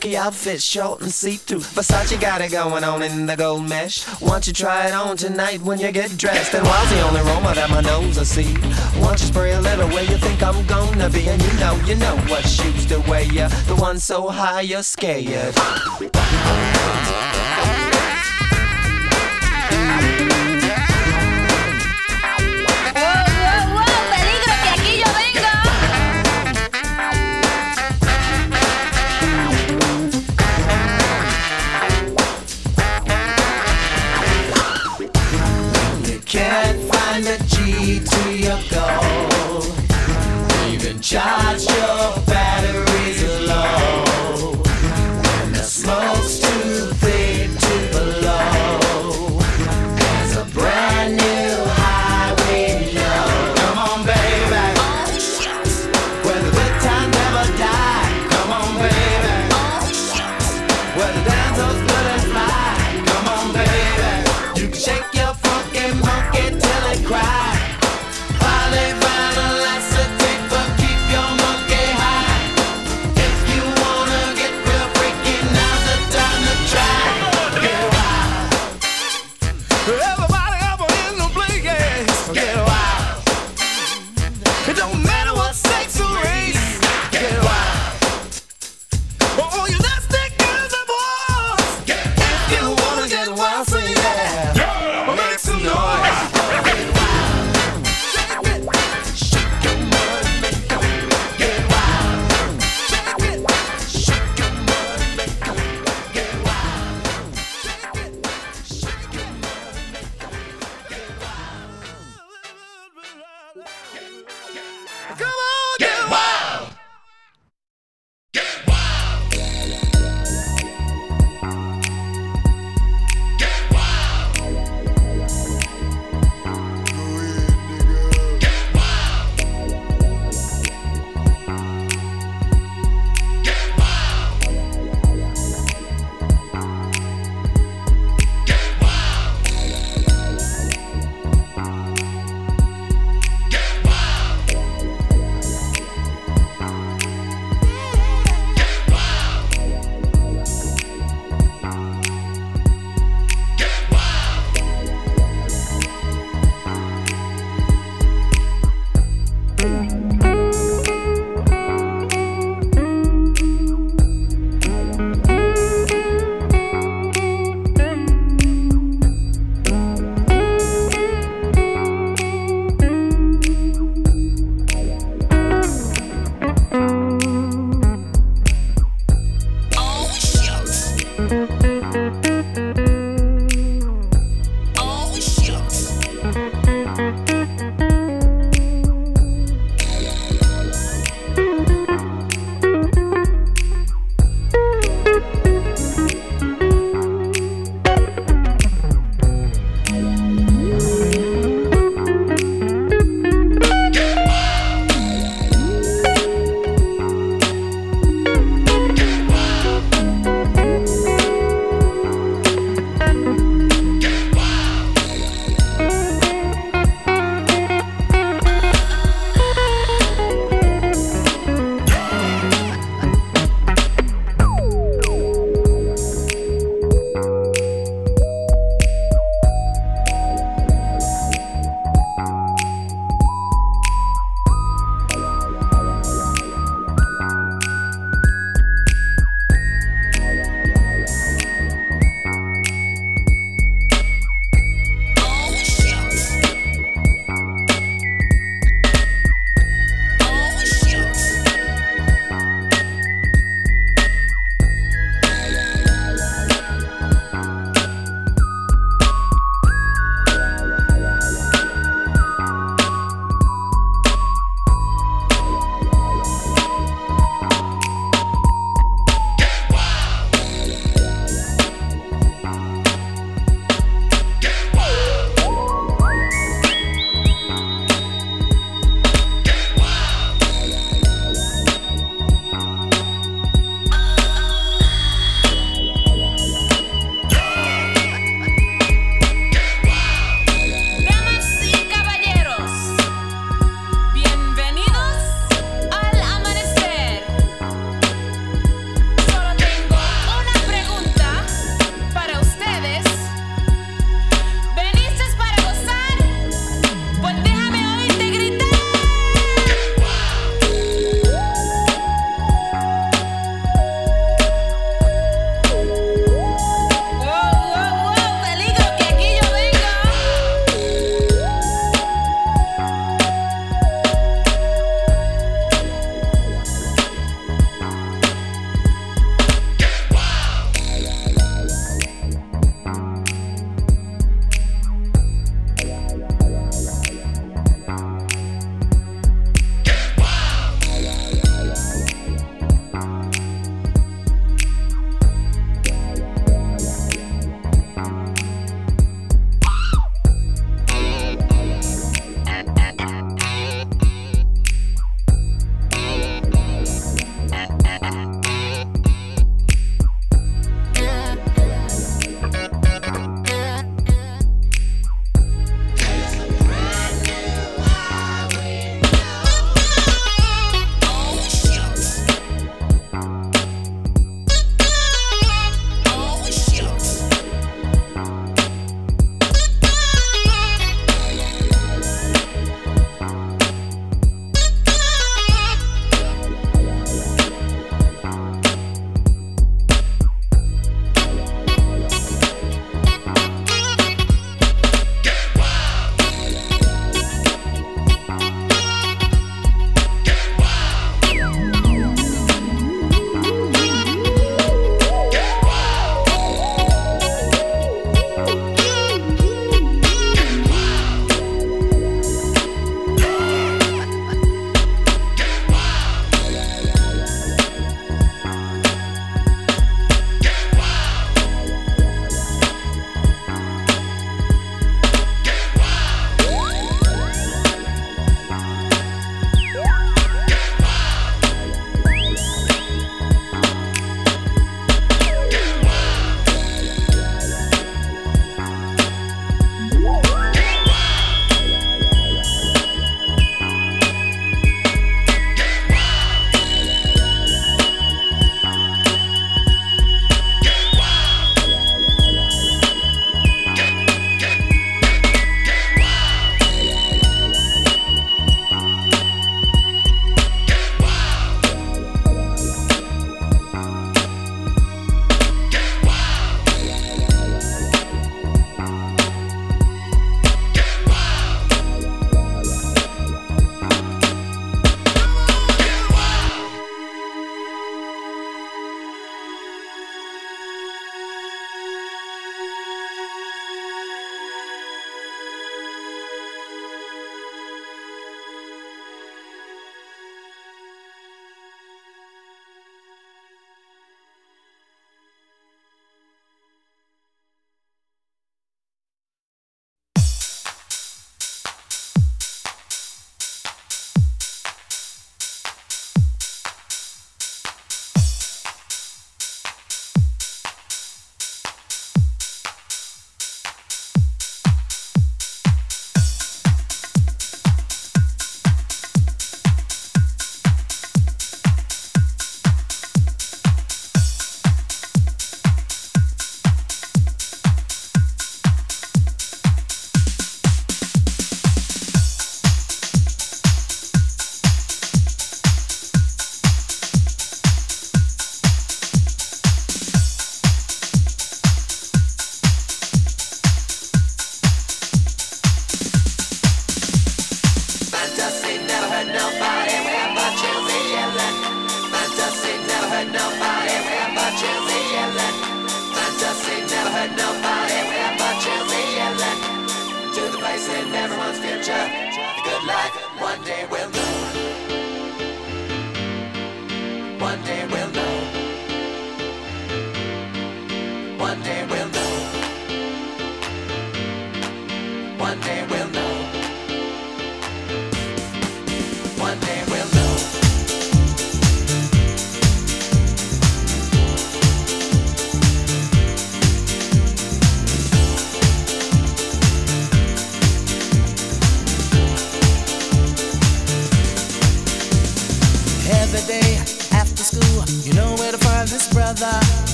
Funky outfit, short and see-through. Versace got it going on in the gold mesh. Why don't you try it on tonight when you get dressed? And while's the only aroma that my nose will see Why don't you spray a little where you think I'm gonna be? And you know, you know what shoes to wear. The one so high you're scared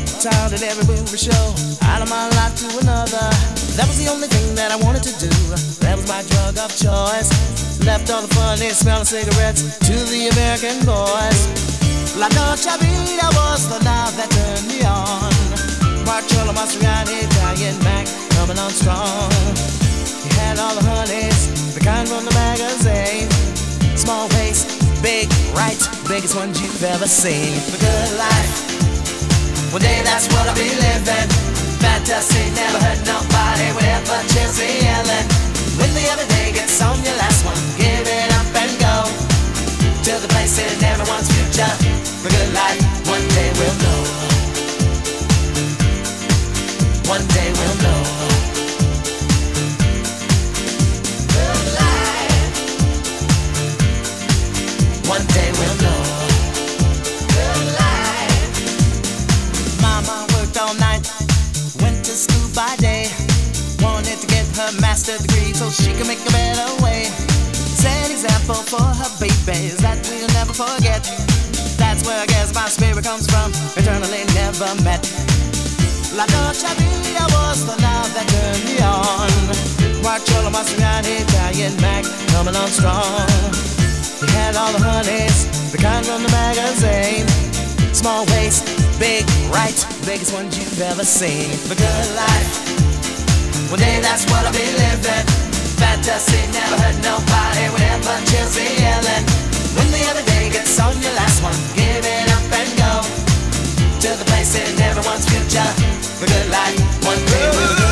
Uptown at every movie show, out of my life to another. That was the only thing that I wanted to do. That was my drug of choice. Left all the funny smelling cigarettes to the American boys. La Dolce Vita was the love that turned me on. Marcello Mastroianni, Italian Mac, coming on strong. He had all the honeys, the kind from the magazine. Small waist, big right, biggest ones you've ever seen. The good life. One day that's what I'll be living. Fantasy, never hurt nobody with a chance yelling. When the other day gets on your last one, give it up and go to the place in everyone's future. The good life, one day we'll know. One day we'll know. Good life. One day we'll know. Her master's degree so she could make a better way. Set example for her babies that we'll never forget. That's where I guess my spirit comes from, eternally never met. La Dolce Vita was the love that turned me on. Marcello Mastroianni, Italian Mac, coming on strong. He had all the honeys, the kind from the magazine. Small waist, big right, biggest ones you've ever seen. The good life. One day that's what I'll be living. Fantasy never hurt nobody with a chance yelling. When the other day gets on your last one, give it up and go to the place in everyone's future. The good life, one day with a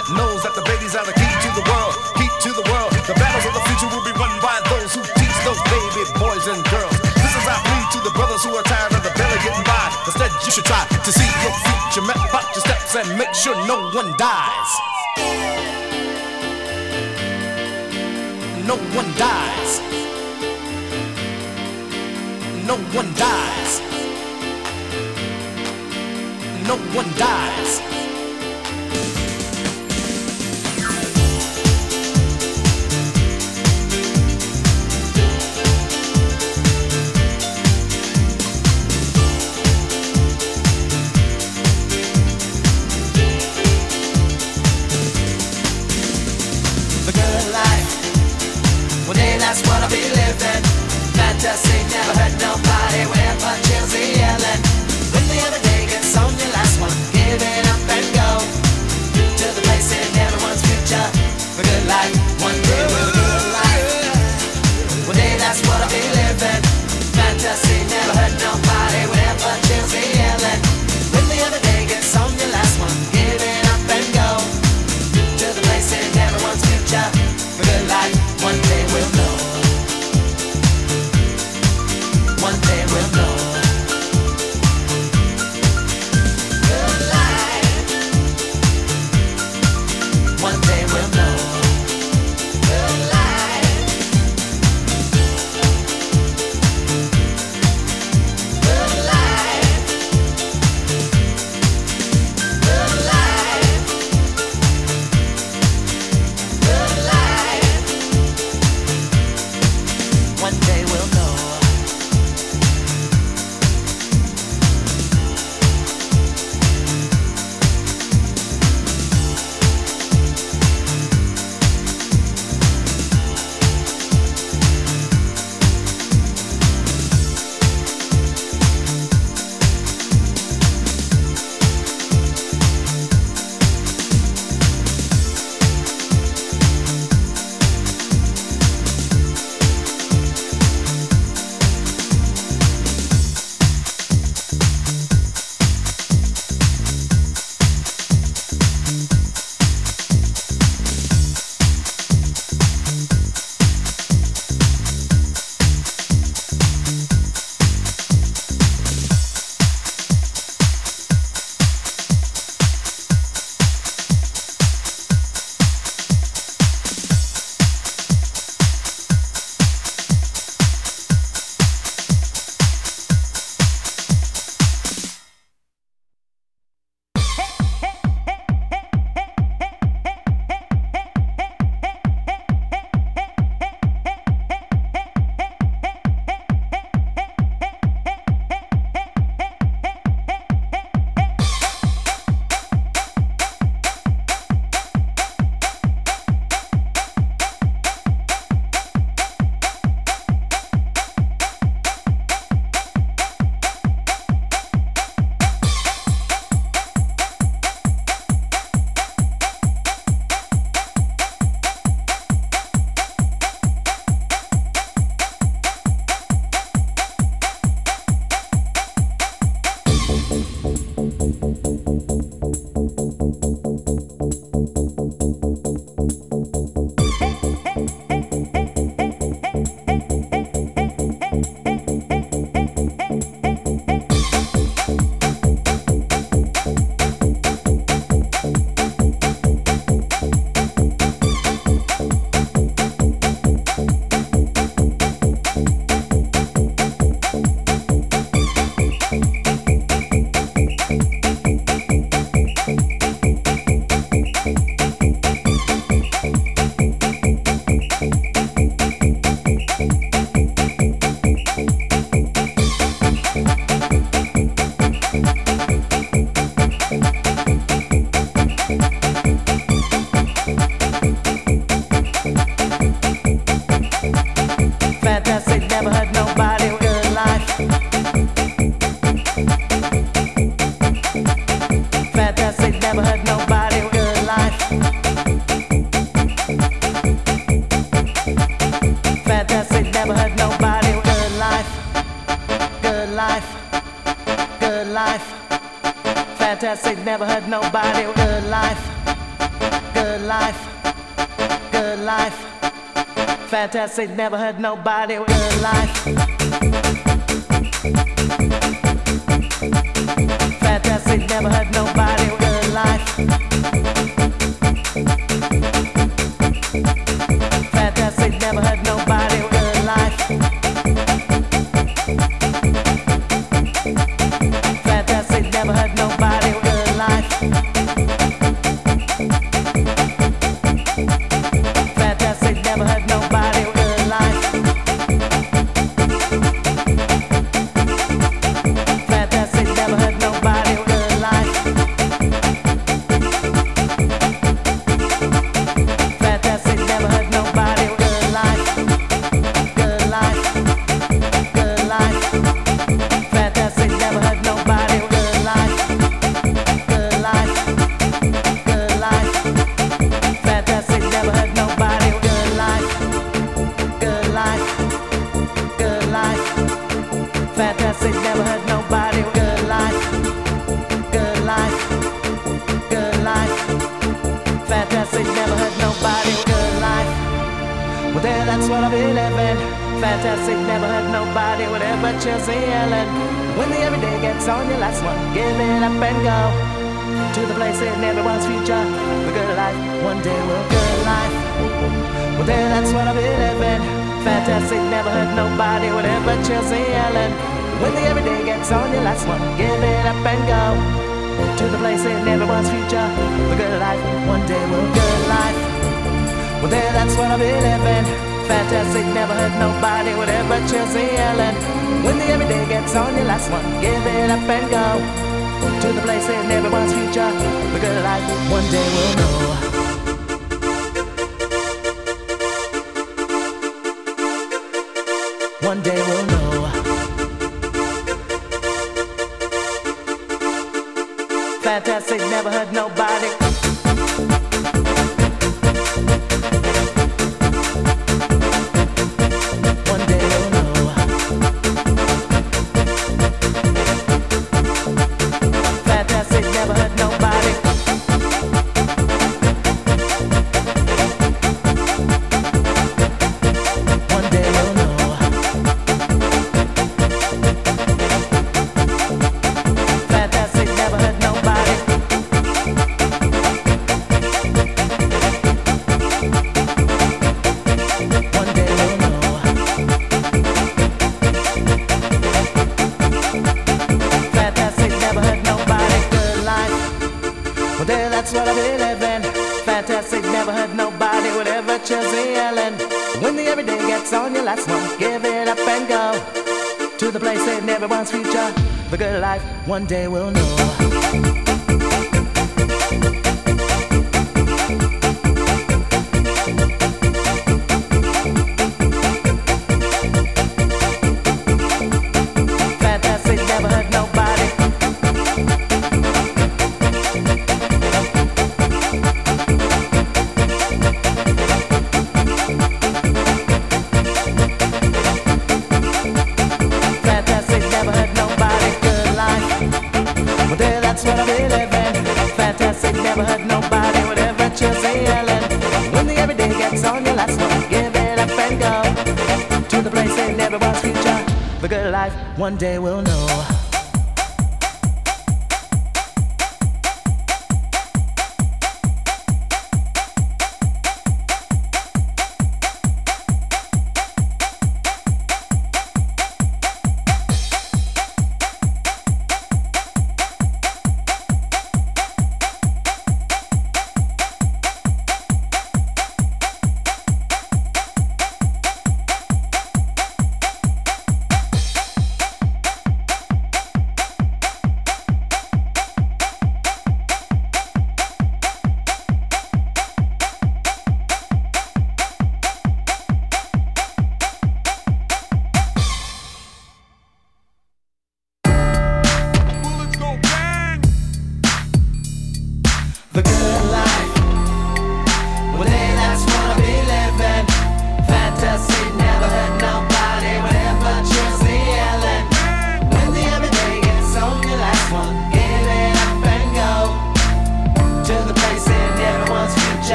that knows that the babies are the key to the world. Key to the world. The battles of the future will be won by those who teach those baby boys and girls. This is our plea to the brothers who are tired of the belly getting by. Instead, you should try to see your future map, pop your steps, and make sure no one dies. No one dies. No one dies. No one dies. Fantasy never Fantastic, never hurt nobody. Good life.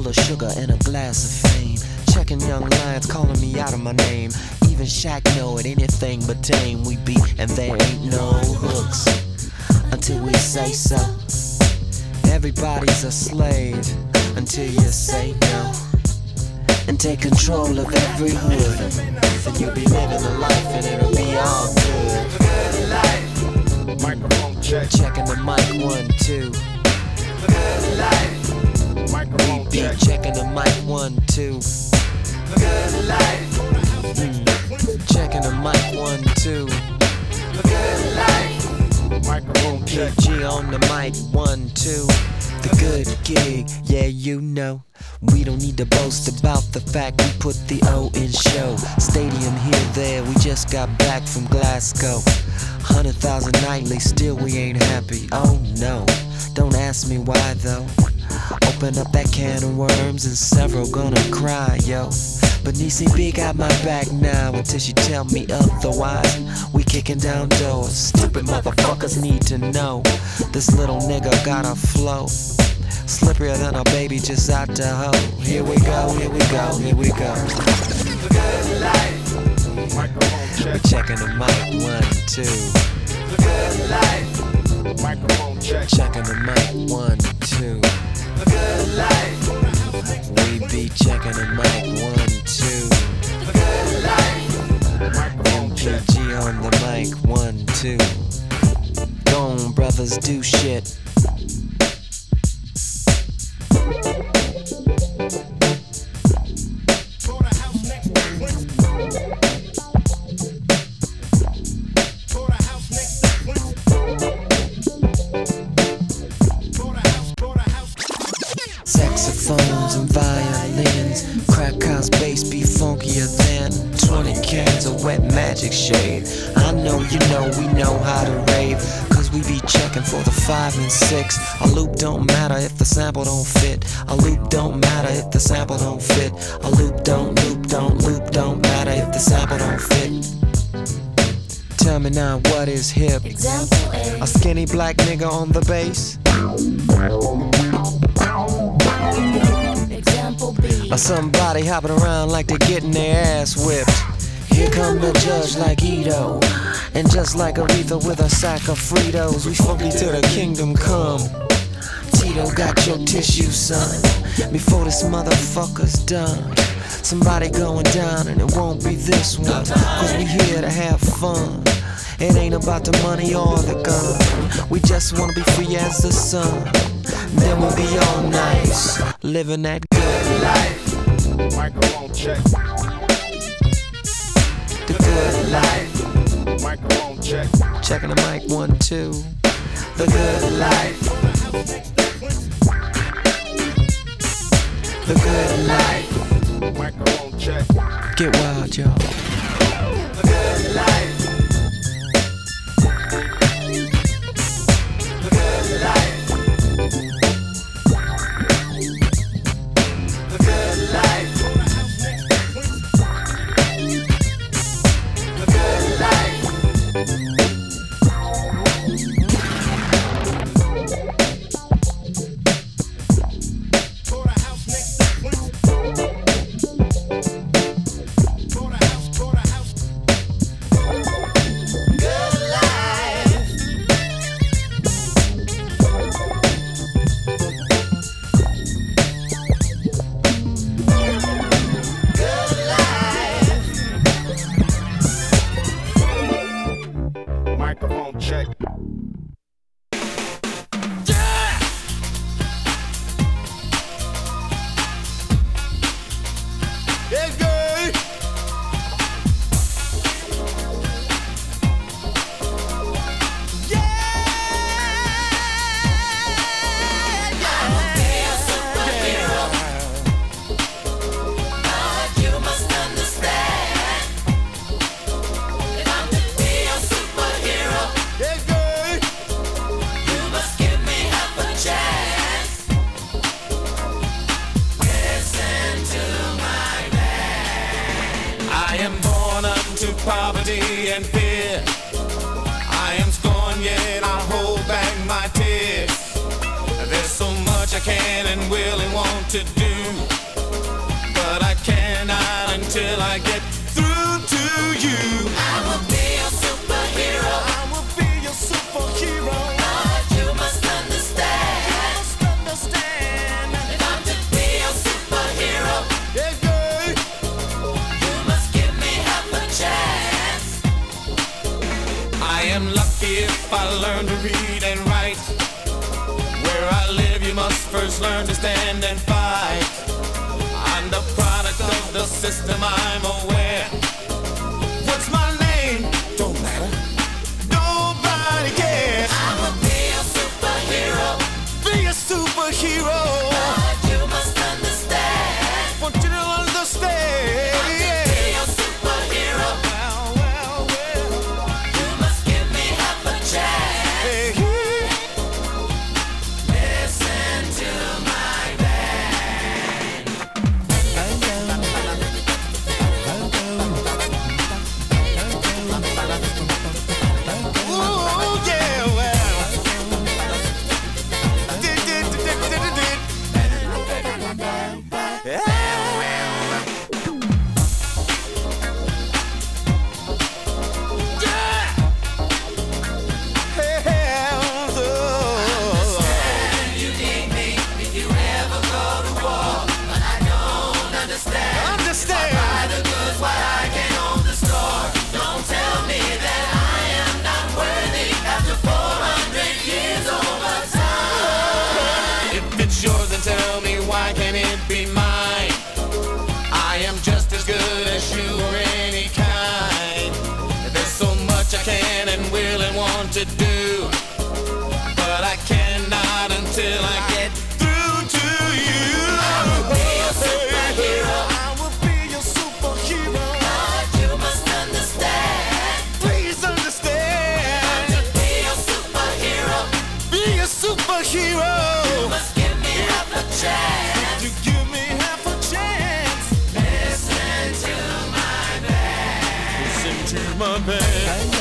Spoonful of sugar and a glass of fame. Checking young lions calling me out of my name. Even Shaq know it, anything but tame we be, and there ain't no hooks until we say so. Everybody's a slave until you say no. And take control of every hood. Gig, yeah, you know. We don't need to boast about the fact we put the O in show. Stadium here, there, we just got back from Glasgow. Hundred thousand nightly, still we ain't happy. Oh no, don't ask me why though. Open up that can of worms and several gonna cry, yo. But Niecy B got my back now until she tell me otherwise. We kicking down doors. Stupid motherfuckers need to know this little nigga got a flow. Slipperier than a baby just out the hoe. Here we go, here we go, here we go. Good life. We're checking the mic, one, two. Microphone check. Checking the mic, one, two. Good life. We be checking the mic, one, two. Good life. NPG on the mic, one, two. Go on, brothers, do shit. I know you know we know how to rave, cause we be checking for the five and six. A loop don't matter if the sample don't fit. A loop don't matter if the sample don't fit. A loop don't loop don't loop don't matter if the sample don't fit. Tell me now what is hip? A skinny black nigga on the bass. Or somebody hopping around like they're getting their ass whipped. Here come the judge like Ito. And just like Aretha with a sack of Fritos, we funky till the kingdom come. Tito got your tissue, son. Before this motherfucker's done. Somebody going down and it won't be this one. Cause we here to have fun. It ain't about the money or the gun. We just wanna be free as the sun. Then we'll be all nice. Living that good life. Microphone check. Life. Microphone check. Checking the mic, one, two. The good life. The good life. Microphone check. Get wild, y'all. The good life. To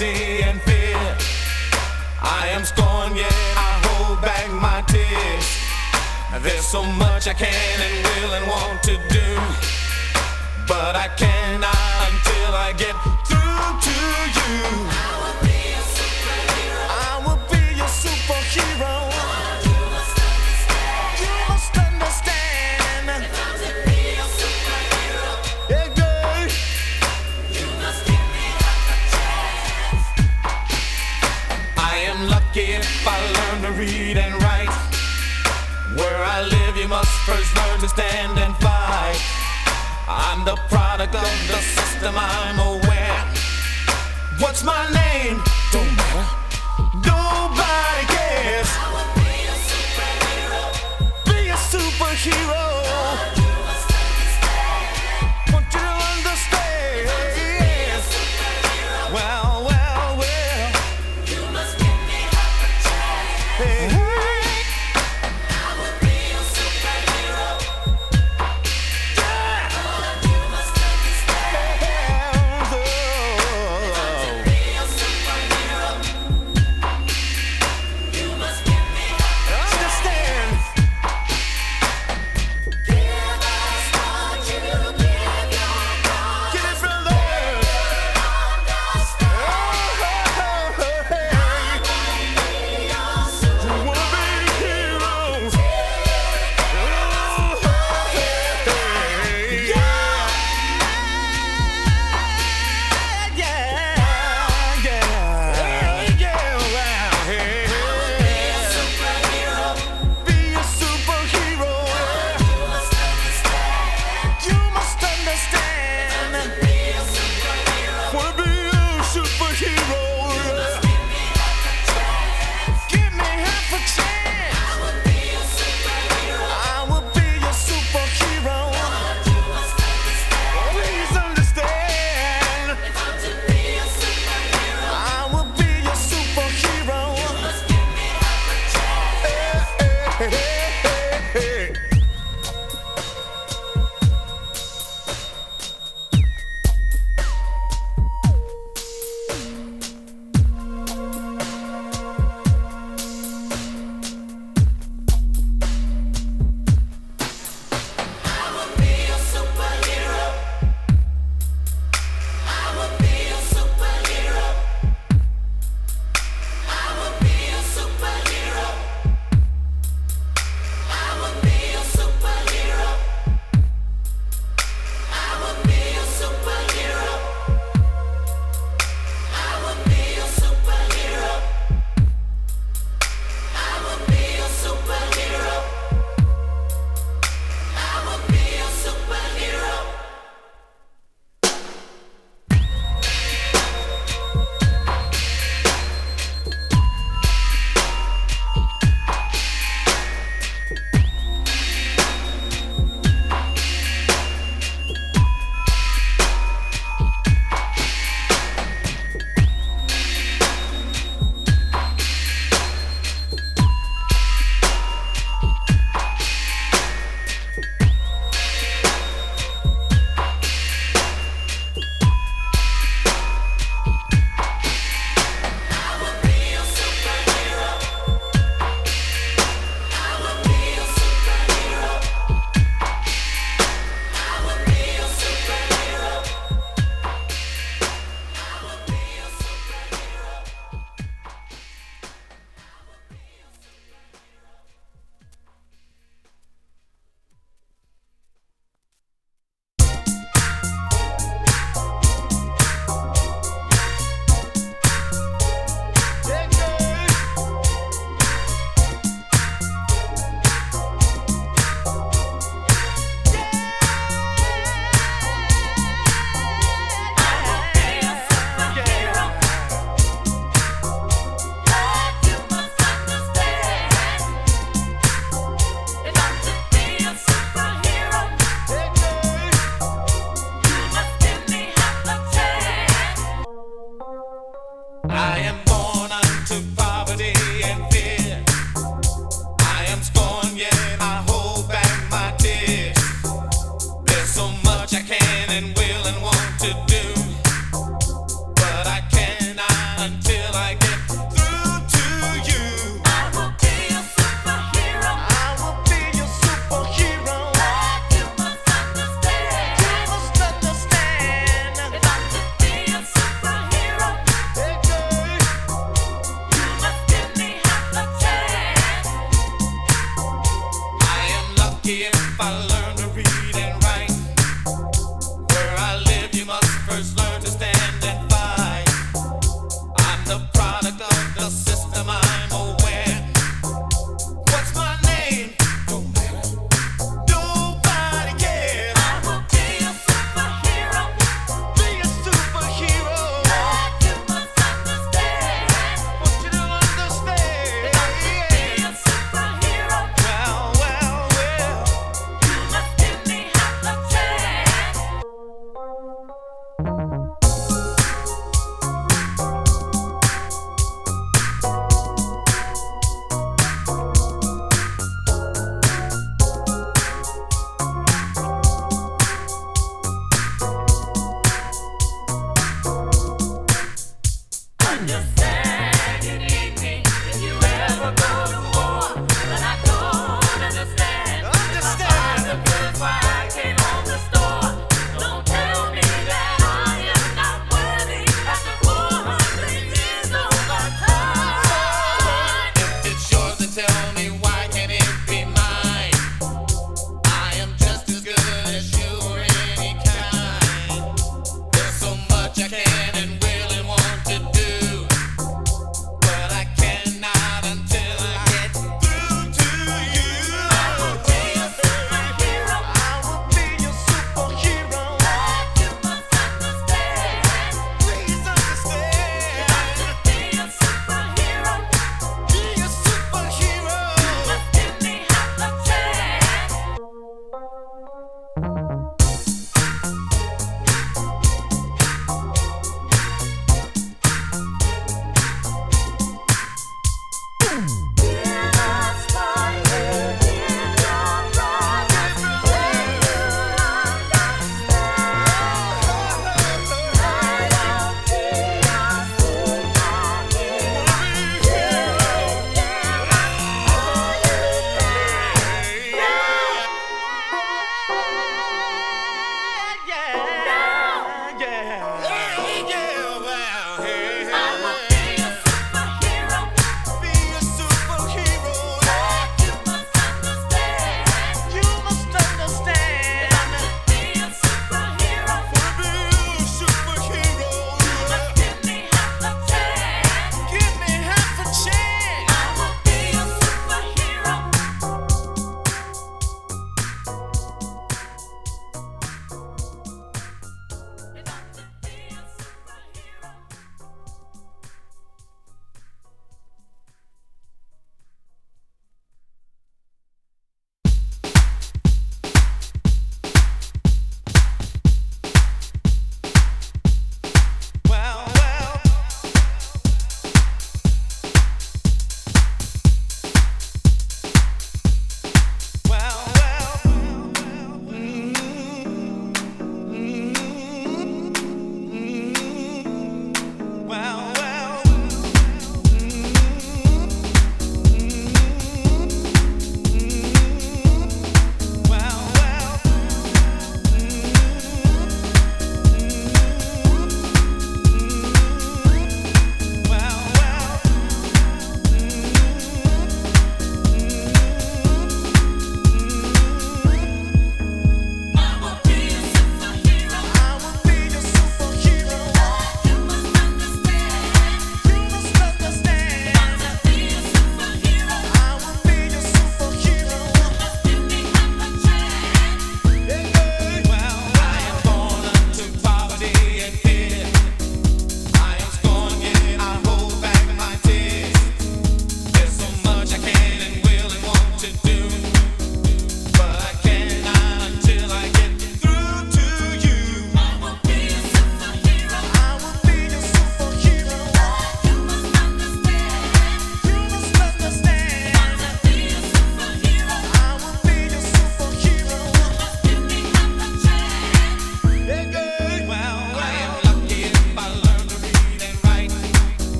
poverty and fear. I am scorned, yet I hold back my tears. There's so much I can and will and want to do, but I cannot until I get through to you. I will be your superhero. I will be your superhero. Stand and fight. I'm the product of the system, I'm aware. What's my name? Don't matter. Nobody cares. I will be a superhero. Be a superhero.